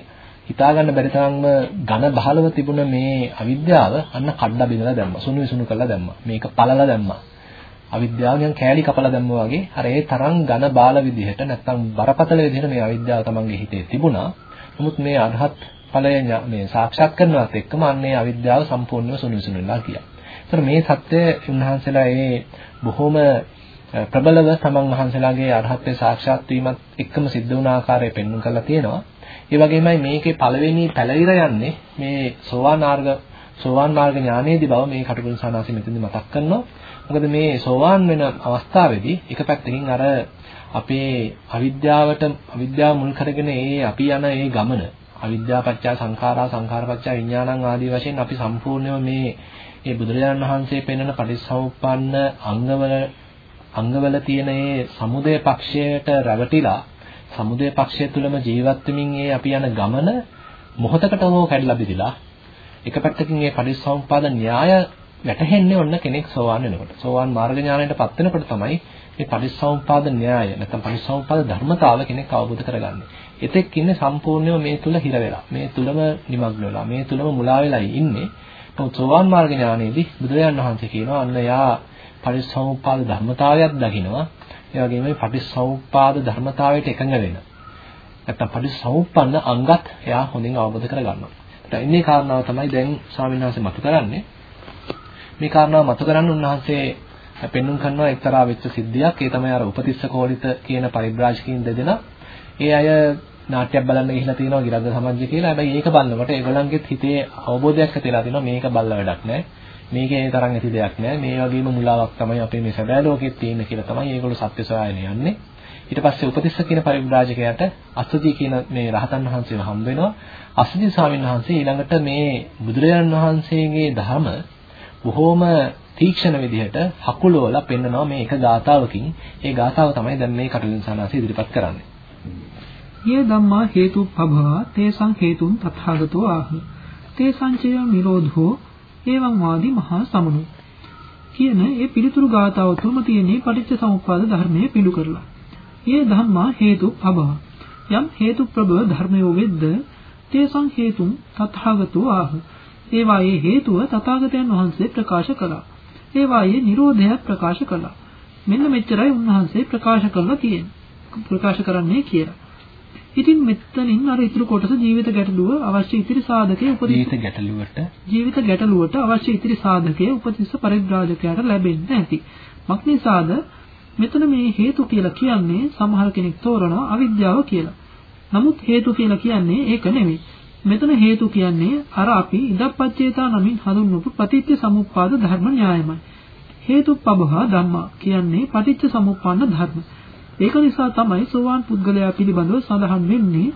හිතා ගන්න බැරි තරම්ම ඝන බහලව තිබුණ මේ අවිද්‍යාව අන්න කඩලා බිඳලා දැම්මා. සුණු විසුණු කරලා දැම්මා. මේක පළලා දැම්මා. අවිද්‍යාවෙන් කෑලි කපලා දැම්මා වගේ අර ඒ තරම් ඝන බාල විදිහට නැත්තම් බරපතල විදිහට මේ අවිද්‍යාව තමන්ගේ හිතේ තිබුණා. නමුත් මේ අරහත් ඵලය මේ සාක්ෂාත් කරනවත් එක්කම අන්නේ අවිද්‍යාව සම්පූර්ණයෙන්ම සුණු විසුණු වෙලා ගියා. ඒතර මේ සත්‍ය උන්වහන්සේලා ඒ බොහොම ප්‍රබලව තමන් වහන්සේලාගේ අරහත්ත්වේ සාක්ෂාත් වීමත් එක්කම සිද්ධ වුණ ආකාරය පෙන්වන්න කරලා තියෙනවා. ඒ වගේමයි මේකේ පළවෙනි පැලිර යන්නේ මේ සෝවාන් මාර්ග සෝවාන් මාර්ග ඥානයේදී බව මේ කටුකුරු සානාසි මෙතනදී මතක් කරනවා. මොකද මේ සෝවාන් වෙන අවස්ථාවේදී එක පැත්තකින් අර අපේ අවිද්‍යාවට අවිද්‍යාව මුල් කරගෙන ඒ අපි යන ඒ ගමන අවිද්‍යාව පත්‍ය සංඛාරා සංඛාර පත්‍ය විඥානං ආදී වශයෙන් අපි සම්පූර්ණයෙන්ම මේ මේ බුදුරජාණන් වහන්සේ පෙන්වන පටිච්චසමුප්පන්න අංගවල අංගවල තියෙන ඒ සමුදය පක්ෂයට රැවටිලා සමුදය පක්ෂය තුළම ජීවත් වෙමින් ඒ අපි යන ගමන මොහතකට හෝ කැඩලා බෙදලා එක පැත්තකින් මේ පරිසම්පාද න්‍යාය වැටහෙන්නේ ඔන්න කෙනෙක් සෝවාන් වෙනකොට. සෝවාන් මාර්ග ඥාණයටපත් වෙනකොට තමයි මේ පරිසම්පාද න්‍යාය නැත්නම් පරිසම්පාද ධර්මතාව කෙනෙක් අවබෝධ කරගන්නේ. එතෙක් ඉන්නේ සම්පූර්ණයෙන්ම මේ තුල හිර වෙලා, මේ තුලම නිමග්න වෙලා, මේ තුලම මුලා වෙලායි ඉන්නේ. නමුත් සෝවාන් මාර්ග ඥානයේදී බුදුරජාණන් වහන්සේ කියනවා අන්න යා පරිසම්පාද ධර්මතාවයක් දකිනවා. ඒ වගේම මේ පටිච්චසමුප්පාද ධර්මතාවයට එකඟ වෙන. නැත්තම් පටිච්චසමුප්පන්න අංගත් එයා හොඳින් අවබෝධ කරගන්නවා. ඒත් ඉන්නේ කාරණාව තමයි දැන් ස්වාමීන් වහන්සේ මතු කරන්නේ. මේ කාරණාව මතු කරන්න උන්වහන්සේ පෙන්눔 කරනවා එක්තරා වෙච්ච සිද්ධියක්. ඒ තමයි අර උපතිස්ස කෝලිත කියන පරිබ්‍රාජකීන් දෙදෙනා. ඒ අය නාට්‍යයක් බලන්න ගිහිලා තියෙනවා ගිරද්ද සමජ්ජ කියලා. හැබැයි ඒක බලනකොට ඒගොල්ලන්ගෙත් හිතේ අවබෝධයක් ඇතිලා තියෙනවා මේක බල්ල වැඩක් නෑ. මේකේ තරම් ඇති දෙයක් නෑ. මේ වගේම මුලාවක් තමයි අපේ මේ සැබෑ ලෝකෙත් තියෙන්නේ කියලා තමයි ඒගොල්ලෝ සත්‍ය සොයාගෙන යන්නේ. ඊට පස්සේ උපතිස්ස කියන පරිබ්‍රාජකයාට අස්සජී කියන මේ රහතන් වහන්සේව හම්බ වෙනවා. අස්සජී ස්වාමීන් වහන්සේ ඊළඟට මේ බුදුරජාණන් වහන්සේගේ ධර්ම බොහොම තීක්ෂණ විදිහට හකුලවලා පෙන්නනවා මේ එක ගාතාවකින්. ඒ ගාතාව තමයි දැන් මේ කටුලින් සානාසී ඉදිරිපත් කරන්නේ. යේ ධම්මා හේතුප්පභවා තේසං හේතුන් තථාගතෝ ආහ. තේසංචය නිරෝධෝ එවං වාදී මහා සමනු කියන ඒ පිළිතුරු ගාතාව තුලම තියෙන පටිච්ච සමුප්පාද ධර්මයේ පිළි කරලා. මේ ධම්මා හේතු පබව. යම් හේතු ප්‍රබව ධර්මයෝ වෙද්ද තේසං හේතුන් තථාගතෝ ආහ. ඒවායේ හේතුව තථාගතයන් වහන්සේ ප්‍රකාශ කළා. ඒවායේ Nirodha ප්‍රකාශ කළා. මෙන්න මෙච්චරයි උන්වහන්සේ ප්‍රකාශ කරලා තියෙන්නේ. ප්‍රකාශ කරන්නේ කියලා. ඉතින් මෙතනින් අර ඉතුරු කොටස ජීවිත ගැටලුව අවශ්‍ය ඉතිරි සාධකයේ උපදින ජීවිත ගැටලුවට ජීවිත ගැටලුවට අවශ්‍ය ඉතිරි සාධකයේ උපතිස්ස පරිබ්‍රාජකයාට ලැබෙන්නේ නැති. මක්නිසාද මෙතන මේ හේතු කියලා කියන්නේ සමහර කෙනෙක් තෝරනවා අවිද්‍යාව කියලා. නමුත් හේතු කියලා කියන්නේ ඒක නෙමෙයි. මෙතන හේතු කියන්නේ අර අපි ඉදප්පච්චේතා නමින් හඳුන්වපු පටිච්ච සමුප්පාද ධර්ම න්‍යායමයි. හේතුප්පබහ ධම්මා කියන්නේ පටිච්ච සමුප්පන්න ධර්ම. ඒක නිසා තමයි සෝවාන් පුද්ගලයා පිළිබඳව සඳහන් වෙන්නේ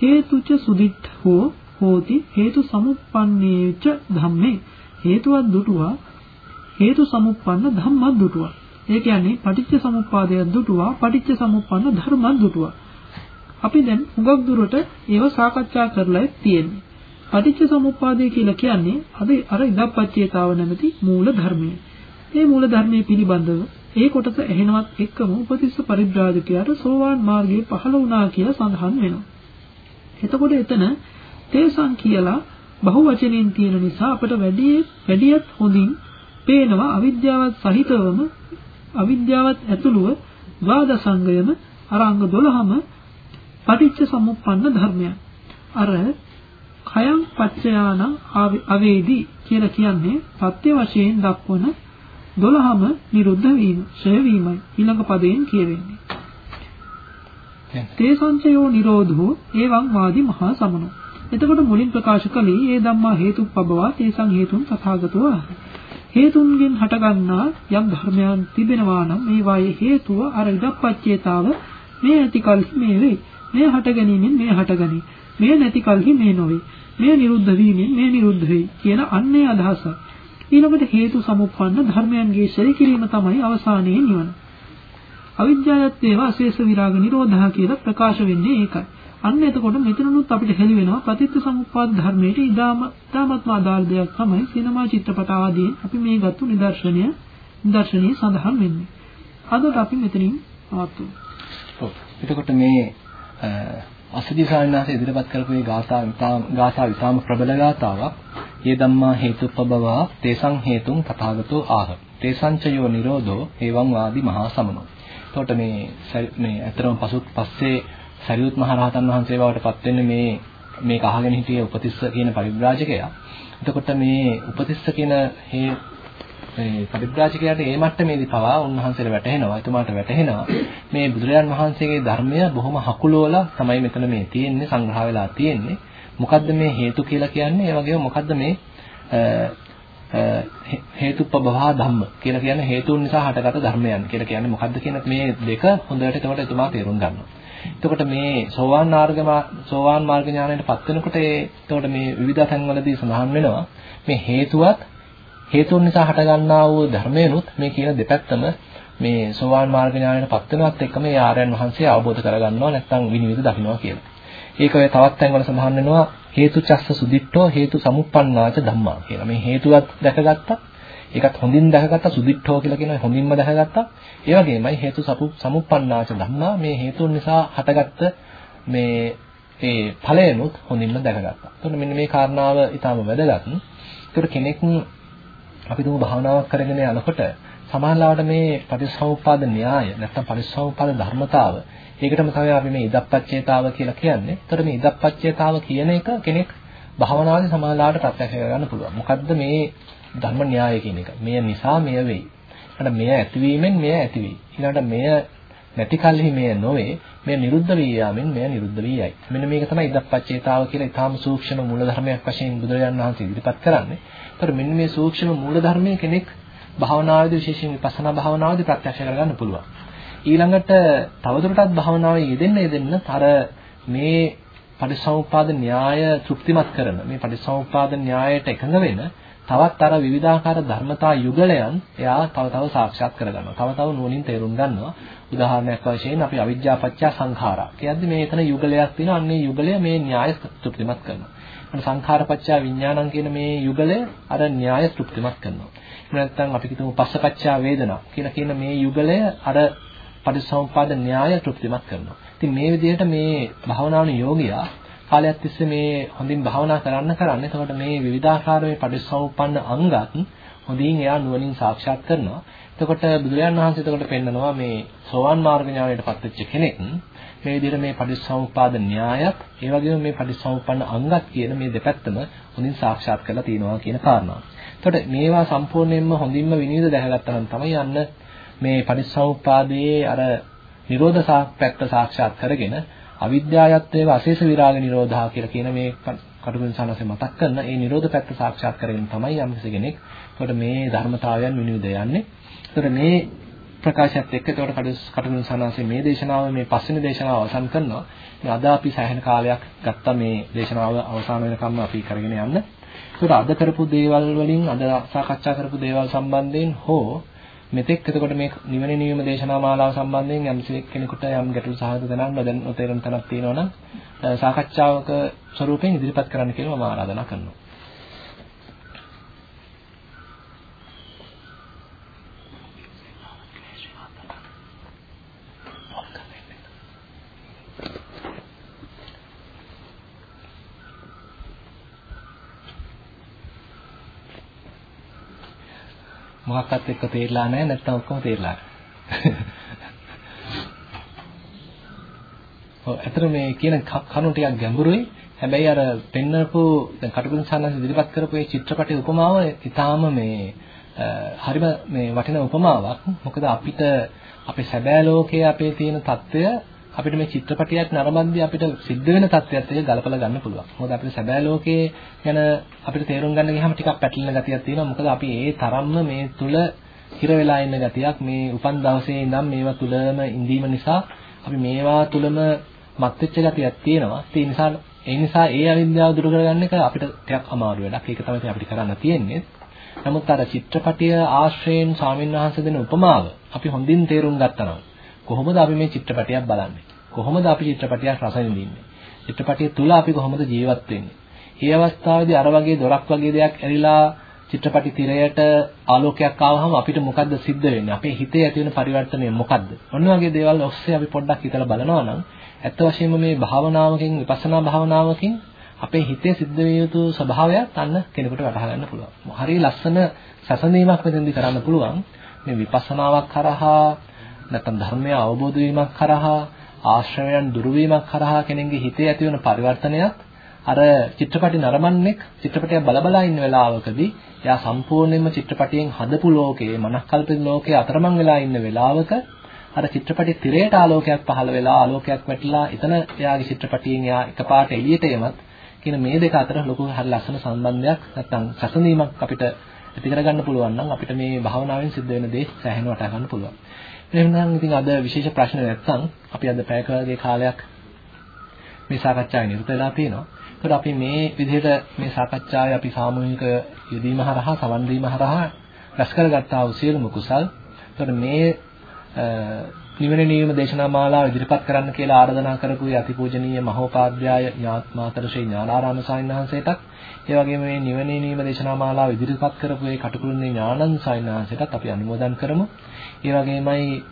හේතුච සුදිට්ඨෝ හෝති හේතු සමුප්පන්නේච ධම්මේ. හේතුවක් දුටුවා හේතු සමුප්පන්න ධම්මක් දුටුවා. ඒ කියන්නේ පටිච්ච සමුප්පාදය දුටුවා පටිච්ච සමුප්පන්න ධර්මයක් දුටුවා. අපි දැන් හුඟක් දුරට ඒව සාකච්ඡා කරලා තියෙන්නේ. පටිච්ච සමුප්පාදය කියලා කියන්නේ අද අර ඉදප්පච්චේතාව නැමැති මූල ධර්මය. මේ මූල ධර්මයේ පිළිබඳව ඒ කොටස ඇහෙනවත් එක්කම උපතිස්ස පරිබ්‍රාජකයාට සෝවාන් මාර්ගයේ පහළ වුණා කියලා සඳහන් වෙනවා. එතකොට එතන තේසං කියලා බහු වචනෙන් තියෙන නිසා අපට වැඩි වැඩියත් හොඳින් පේනවා අවිද්‍යාවත් සහිතවම අවිද්‍යාවත් ඇතුළුව ද්වාදසංගයම අර අංග 12ම පටිච්ච සමුප්පන්න ධර්මයන්. අර khයං පච්චයාන අවේදී කියලා කියන්නේ පත්‍ය වශයෙන් දක්වන 12ම නිරුද්ධ වීම, ඡය වීමයි ඊළඟ පදයෙන් කියවෙන්නේ. තේ සංචයෝ නිරෝධෝ එවං වාදි මහා සමනෝ. එතකොට මුලින් ප්‍රකාශ කළේ ඒ ධම්මා හේතුප්පබවා තේසං හේතුන් තථාගතෝ හේතුන්ගෙන් හටගන්නා යම් ධර්මයන් තිබෙනවා නම් මේ වායේ හේතුව අර ඉදප්පච්චේතාව මේ ඇති කල්හි මේ වේ. මේ හට ගැනීමෙන් මේ හටගනී. මේ නැති කල්හි මේ නොවේ. මේ නිරුද්ධ වීමෙන් මේ නිරුද්ධ වෙයි කියන අන්නේ අදහස. ඊළඟට හේතු සමුප්පන්න ධර්මයන්ගේ ශ්‍රේ කිරීම තමයි අවසානයේ නිවන. අවිද්‍යාවත් ඒවා අශේෂ විරාග නිරෝධා කියලා ප්‍රකාශ වෙන්නේ ඒකයි. අන්න එතකොට මෙතනනුත් අපිට හෙළි වෙනවා ප්‍රතිත්ත සමුප්පාද ධර්මයේ ඉදාම තාමත්ම අදාළ දෙයක් තමයි සිනමා චිත්‍රපට ආදී අපි මේ ගත්තු නිදර්ශනය නිදර්ශනයේ සඳහන් වෙන්නේ. අදට අපි මෙතනින් නවත්වමු. ඔව්. එතකොට මේ අසදි සාරණාස ඉදිරිපත් කරපු මේ ගාථා විතාම ගාථා විතාම ප්‍රබල ගාථාවක්. "යේ ධම්මා හේතුප්පබවා තේසං හේතුං තථාගතෝ ආහ. තේසංචයෝ නිරෝධෝ එවං වාදි මහා සමනෝ." එතකොට මේ මේ අතරම පසු පස්සේ සරියුත් මහ රහතන් වහන්සේ බවට පත් වෙන්නේ මේ මේක අහගෙන හිටියේ උපතිස්ස කියන පරිබ්‍රාජකයා. එතකොට මේ උපතිස්ස කියන හේ මේ පරිබ්‍රාජකයාට ඒ මට්ටමේදී පවා උන්වහන්සේට වැටහෙනවා එතුමාට වැටහෙනවා මේ බුදුරජාන් වහන්සේගේ ධර්මය බොහොම හකුලෝලා තමයි මෙතන මේ තියෙන්නේ සංග්‍රහ වෙලා තියෙන්නේ මොකද්ද මේ හේතු කියලා කියන්නේ ඒ වගේම මොකද්ද මේ හේතුප්පබවා ධම්ම කියලා කියන්නේ හේතුන් නිසා හටගත් ධර්මයන් කියලා කියන්නේ මොකද්ද කියන මේ දෙක හොඳට එතකොට එතුමා තේරුම් ගන්නවා. එතකොට මේ සෝවාන් මාර්ග සෝවාන් මාර්ග ඥාණයට පත් වෙනකොට ඒ එතකොට මේ විවිධ තැන්වලදී සඳහන් වෙනවා මේ හේතුවත් හේතුන් නිසා හටගන්නා වූ ධර්මයනුත් මේ කියන දෙපැත්තම මේ සෝවාන් මාර්ග ඥානයට පත් වෙනවත් එක්කම ඒ ආර්යයන් වහන්සේ අවබෝධ කරගන්නවා නැත්නම් විනිවිද දකින්නවා කියලා. ඒක ඔය තවත් තැන්වල සඳහන් වෙනවා හේතු චස්ස සුදිට්ඨෝ හේතු සමුප්පන්නාච ධම්මා කියලා. මේ හේතුවත් දැකගත්තා. ඒකත් හොඳින් දැකගත්තා සුදිට්ඨෝ කියලා කියන හොඳින්ම දැකගත්තා. ඒ වගේමයි හේතු සමුප්පන්නාච ධම්මා මේ හේතුන් නිසා හටගත්ත මේ ඒ ඵලයනුත් හොඳින්ම දැකගත්තා. එතකොට මෙන්න මේ කාරණාව ඊටාම වැදගත්. ඒකට කෙනෙක් අපි තුමු භාවනාවක් කරගෙන යනකොට සමානලාවට මේ පටිච්චසමුප්පාද න්‍යාය නැත්නම් පටිච්චසමුප්පාද ධර්මතාව ඒකටම තමයි අපි මේ ඉදප්පච්චේතාව කියලා කියන්නේ. ඒතර මේ ඉදප්පච්චේතාව කියන එක කෙනෙක් භාවනාවේ සමානලාවට ප්‍රත්‍යක්ෂ කරගන්න පුළුවන්. මොකද්ද මේ ධර්ම න්‍යාය කියන එක? මෙය නිසා මෙය වෙයි. ඊළඟට මෙය ඇතිවීමෙන් මෙය ඇති වෙයි. ඊළඟට මෙය නැති කල්හි මෙය නොවේ. මෙය නිරුද්ධ වී යාමෙන් මෙය නිරුද්ධ වී යයි. මෙන්න මේක තමයි ඉදප්පච්චේතාව කියලා ඊටාම සූක්ෂම මූල ධර්මයක් වශයෙන් බුදුරජාණන් වහන්සේ ඉදිරිපත් කරන්නේ. ඒතර මෙන්න මේ සූක්ෂම මූල ධර්මයේ කෙනෙක් භාවනාවේදී විශේෂයෙන් විපස්සනා භාවනාවේදී ප්‍රත්‍යක්ෂ කරගන්න පුළුවන්. ඊළඟට තවදුරටත් භාවනාවේ යෙදෙන්න යෙදෙන්න අර මේ පටිසමුපාද න්‍යාය තෘප්තිමත් කරන මේ පටිසමුපාද න්‍යායට එකඟ වෙන තවත් අර විවිධාකාර ධර්මතා යුගලයන් එයා තව තව සාක්ෂාත් කරගන්නවා. තව තව නුවණින් තේරුම් ගන්නවා. උදාහරණයක් වශයෙන් අපි අවිජ්ජා පත්‍ය සංඛාරා. කියද්දි මේ එතන යුගලයක් තියෙනවා. අන්නේ යුගලය මේ න්‍යාය තෘප්තිමත් කරනවා. අන්න සංඛාරපච්චය විඥානං කියන මේ යුගලය අර න්‍යාය තෘප්තිමත් කරනවා. එහෙම නැත්නම් අපි හිතමු පස්සපච්චය වේදනා කියලා කියන මේ යුගලය අර පටිසමුපාද න්‍යාය තෘප්තිමත් කරනවා. ඉතින් මේ විදිහට මේ භාවනාවන යෝගියා කාලයක් තිස්සේ මේ හොඳින් භාවනා කරන්න කරන්න එතකොට මේ විවිධාකාර මේ පටිසමුප්පන්න අංගත් හොඳින් එයා නුවණින් සාක්ෂාත් කරනවා. එතකොට බුදුරජාණන් වහන්සේ එතකොට පෙන්නනවා මේ සෝවාන් මාර්ග ඥානයට පත්වෙච්ච කෙනෙක් මේ විදිහට මේ පටිච්චසමුප්පාද න්‍යායත් ඒ වගේම මේ පටිච්චසමුප්පන්න අංගත් කියන මේ දෙපැත්තම හොඳින් සාක්ෂාත් කරලා තියෙනවා කියන කාරණාව. එතකොට මේවා සම්පූර්ණයෙන්ම හොඳින්ම විනිවිද දැකගත්තා නම් තමයි යන්න මේ පටිච්චසමුප්පාදයේ අර නිරෝධ පැත්ත සාක්ෂාත් කරගෙන අවිද්‍යාවත්වයේ අශේෂ විරාග නිරෝධා කියලා කියන මේ කටුකුරුන් සානසේ මතක් කරන ඒ නිරෝධ පැත්ත සාක්ෂාත් කරගෙන තමයි යම් කෙනෙක් එතකොට මේ ධර්මතාවයන් විනිවිද යන්නේ. එතකොට මේ ප්‍රකාශයත් එක්ක එතකොට කටුකුරුන් සානසේ මේ දේශනාව මේ පස්වෙනි දේශනාව අවසන් කරනවා. ඉතින් අද අපි සෑහෙන කාලයක් ගත්තා මේ දේශනාව අවසන් වෙනකම්ම අපි කරගෙන යන්න. එතකොට අද කරපු දේවල් වලින් අද සාකච්ඡා කරපු දේවල් සම්බන්ධයෙන් හෝ මෙතෙක් එතකොට මේ නිවන නිවීම දේශනා මාලාව සම්බන්ධයෙන් යම් කෙනෙකුට යම් ගැටලු සහගත තැනක් නොදැන නොතේරෙන තැනක් තියෙනවා නම් සාකච්ඡාවක ස්වරූපයෙන් ඉදිරිපත් කරන්න කියලා මම ආරාධනා කරනවා. මොකක්වත් එක්ක තේරලා නැහැ නැත්නම් ඔක්කොම තේරලා. ඔව් අතර මේ කියන කරුණු ටිකක් ගැඹුරුයි. හැබැයි අර පෙන්නපු දැන් කටුකුරු සානස් ඉදිරිපත් කරපු මේ චිත්‍රපටයේ උපමාව ඊටාම මේ හරිම මේ වටිනා උපමාවක්. මොකද අපිට අපේ සැබෑ ලෝකයේ අපේ තියෙන తত্ত্বය අපිට මේ චිත්‍රපටියක් නරඹද්දී අපිට සිද්ධ වෙන තත්ත්වයක් එක ගලපලා ගන්න පුළුවන්. මොකද අපිට සැබෑ ලෝකයේ ගැන අපිට තේරුම් ගන්න ගියාම ටිකක් පැටලෙන ගතියක් තියෙනවා. මොකද අපි ඒ තරම්ම මේ තුල හිර වෙලා ඉන්න ගතියක් මේ උපන් දවසේ ඉඳන් මේවා තුලම ඉඳීම නිසා අපි මේවා තුලම මත් වෙච්ච ගතියක් තියෙනවා. ඒ නිසා ඒ නිසා ඒ අවිද්‍යාව දුරු කරගන්න එක අපිට ටිකක් අමාරු වැඩක්. ඒක තමයි අපිට කරන්න තියෙන්නේ. නමුත් අර චිත්‍රපටිය ආශ්‍රයෙන් ස්වාමින්වහන්සේ දෙන උපමාව අපි හොඳින් තේරුම් ගත්තා නම් කොහොමද අපි මේ චිත්‍රපටියක් බලන්නේ? කොහොමද අපි චිත්‍රපටියක් රස විඳින්නේ? චිත්‍රපටිය තුල අපි කොහොමද ජීවත් වෙන්නේ? මේ අවස්ථාවේදී අර වගේ දොරක් වගේ දෙයක් ඇරිලා චිත්‍රපටි තිරයට ආලෝකයක් ආවහම අපිට මොකද්ද සිද්ධ වෙන්නේ? අපේ හිතේ ඇති වෙන පරිවර්තනය මොකද්ද? ඔන්න වගේ දේවල් ඔස්සේ අපි පොඩ්ඩක් හිතලා බලනවා නම් ඇත්ත වශයෙන්ම මේ භාවනාවකින් විපස්සනා භාවනාවකින් අපේ හිතේ සිද්ධ විය යුතු ස්වභාවයත් අන්න කෙනෙකුට වටහා ගන්න පුළුවන්. හරිය ලස්සන සැසඳීමක් මෙතෙන්දි කරන්න පුළුවන්. මේ විපස්සනාවක් කරහා නැත්නම් ධර්මය අවබෝධ වීමක් කරහා ආශ්‍රවයන් දුරු වීමක් කරහා කෙනෙකුගේ හිතේ ඇති වෙන පරිවර්තනයත් අර චිත්‍රපටි නරඹන්නෙක් චිත්‍රපටය බලබලා ඉන්න වෙලාවකදී එයා සම්පූර්ණයෙන්ම චිත්‍රපටියෙන් හදපු ලෝකයේ මනස්කල්පිත ලෝකයේ අතරමං වෙලා ඉන්න වෙලාවක අර චිත්‍රපටි තිරයට ආලෝකයක් පහළ වෙලා ආලෝකයක් වැටිලා එතන එයාගේ චිත්‍රපටියෙන් එයා එකපාරට එළියට එමත් කියන මේ දෙක අතර ලොකු හරි ලස්සන සම්බන්ධයක් නැත්නම් සැසඳීමක් අපිට ඇති කරගන්න පුළුවන් නම් අපිට මේ භාවනාවෙන් සිද්ධ වෙන දේ සෑහෙන වටහා ගන්න පුළුවන්. එහෙනම් ඉතින් අද විශේෂ ප්‍රශ්න නැත්නම් අපි අද පැය කාලයක් මේ සාකච්ඡාවේ නිරත වෙලා තියෙනවා. ඒකට අපි මේ විදිහට මේ සාකච්ඡාවේ අපි සාමූහික යෙදීම හරහා සවන් දීම හරහා රැස් කරගත්තා වූ සියලුම කුසල්. ඒකට මේ නිවන නියම දේශනා මාලාව ඉදිරිපත් කරන්න කියලා ආරාධනා කරපු අතිපූජනීය මහෝපාද්‍යය ඥාත්මාතර ශ්‍රී ඥානාරාම සාමිනහන්සේටත් ඒ වගේම මේ නිවන නියම දේශනා මාලාව ඉදිරිපත් කරපු ඒ කටුකුරුනේ ඥානන්ද සාමිනහන්සේටත් අපි අනුමෝදන් කරමු. ඒ වගේමයි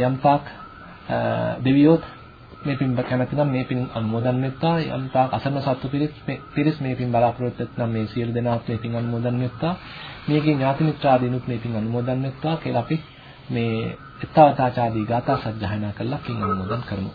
යම්තාක් දෙවියොත් මේ පින් කැමති නම් මේ පින් අනුමෝදන් වෙත්තා යම්තාක් අසන්න සත්තු පිරිස් පිරිස් මේ පින් බලාපොරොත්තු වෙත්නම් මේ සියලු දෙනාත් මේ පින් අනුමෝදන් වෙත්තා මේකේ ඥාති මිත්‍රාදීනුත් මේ පින් අනුමෝදන් වෙත්තා කියලා අපි මේ එත්තවතාචාදී ගාථා සජ්ජායනා කරලා පින් අනුමෝදන් කරමු.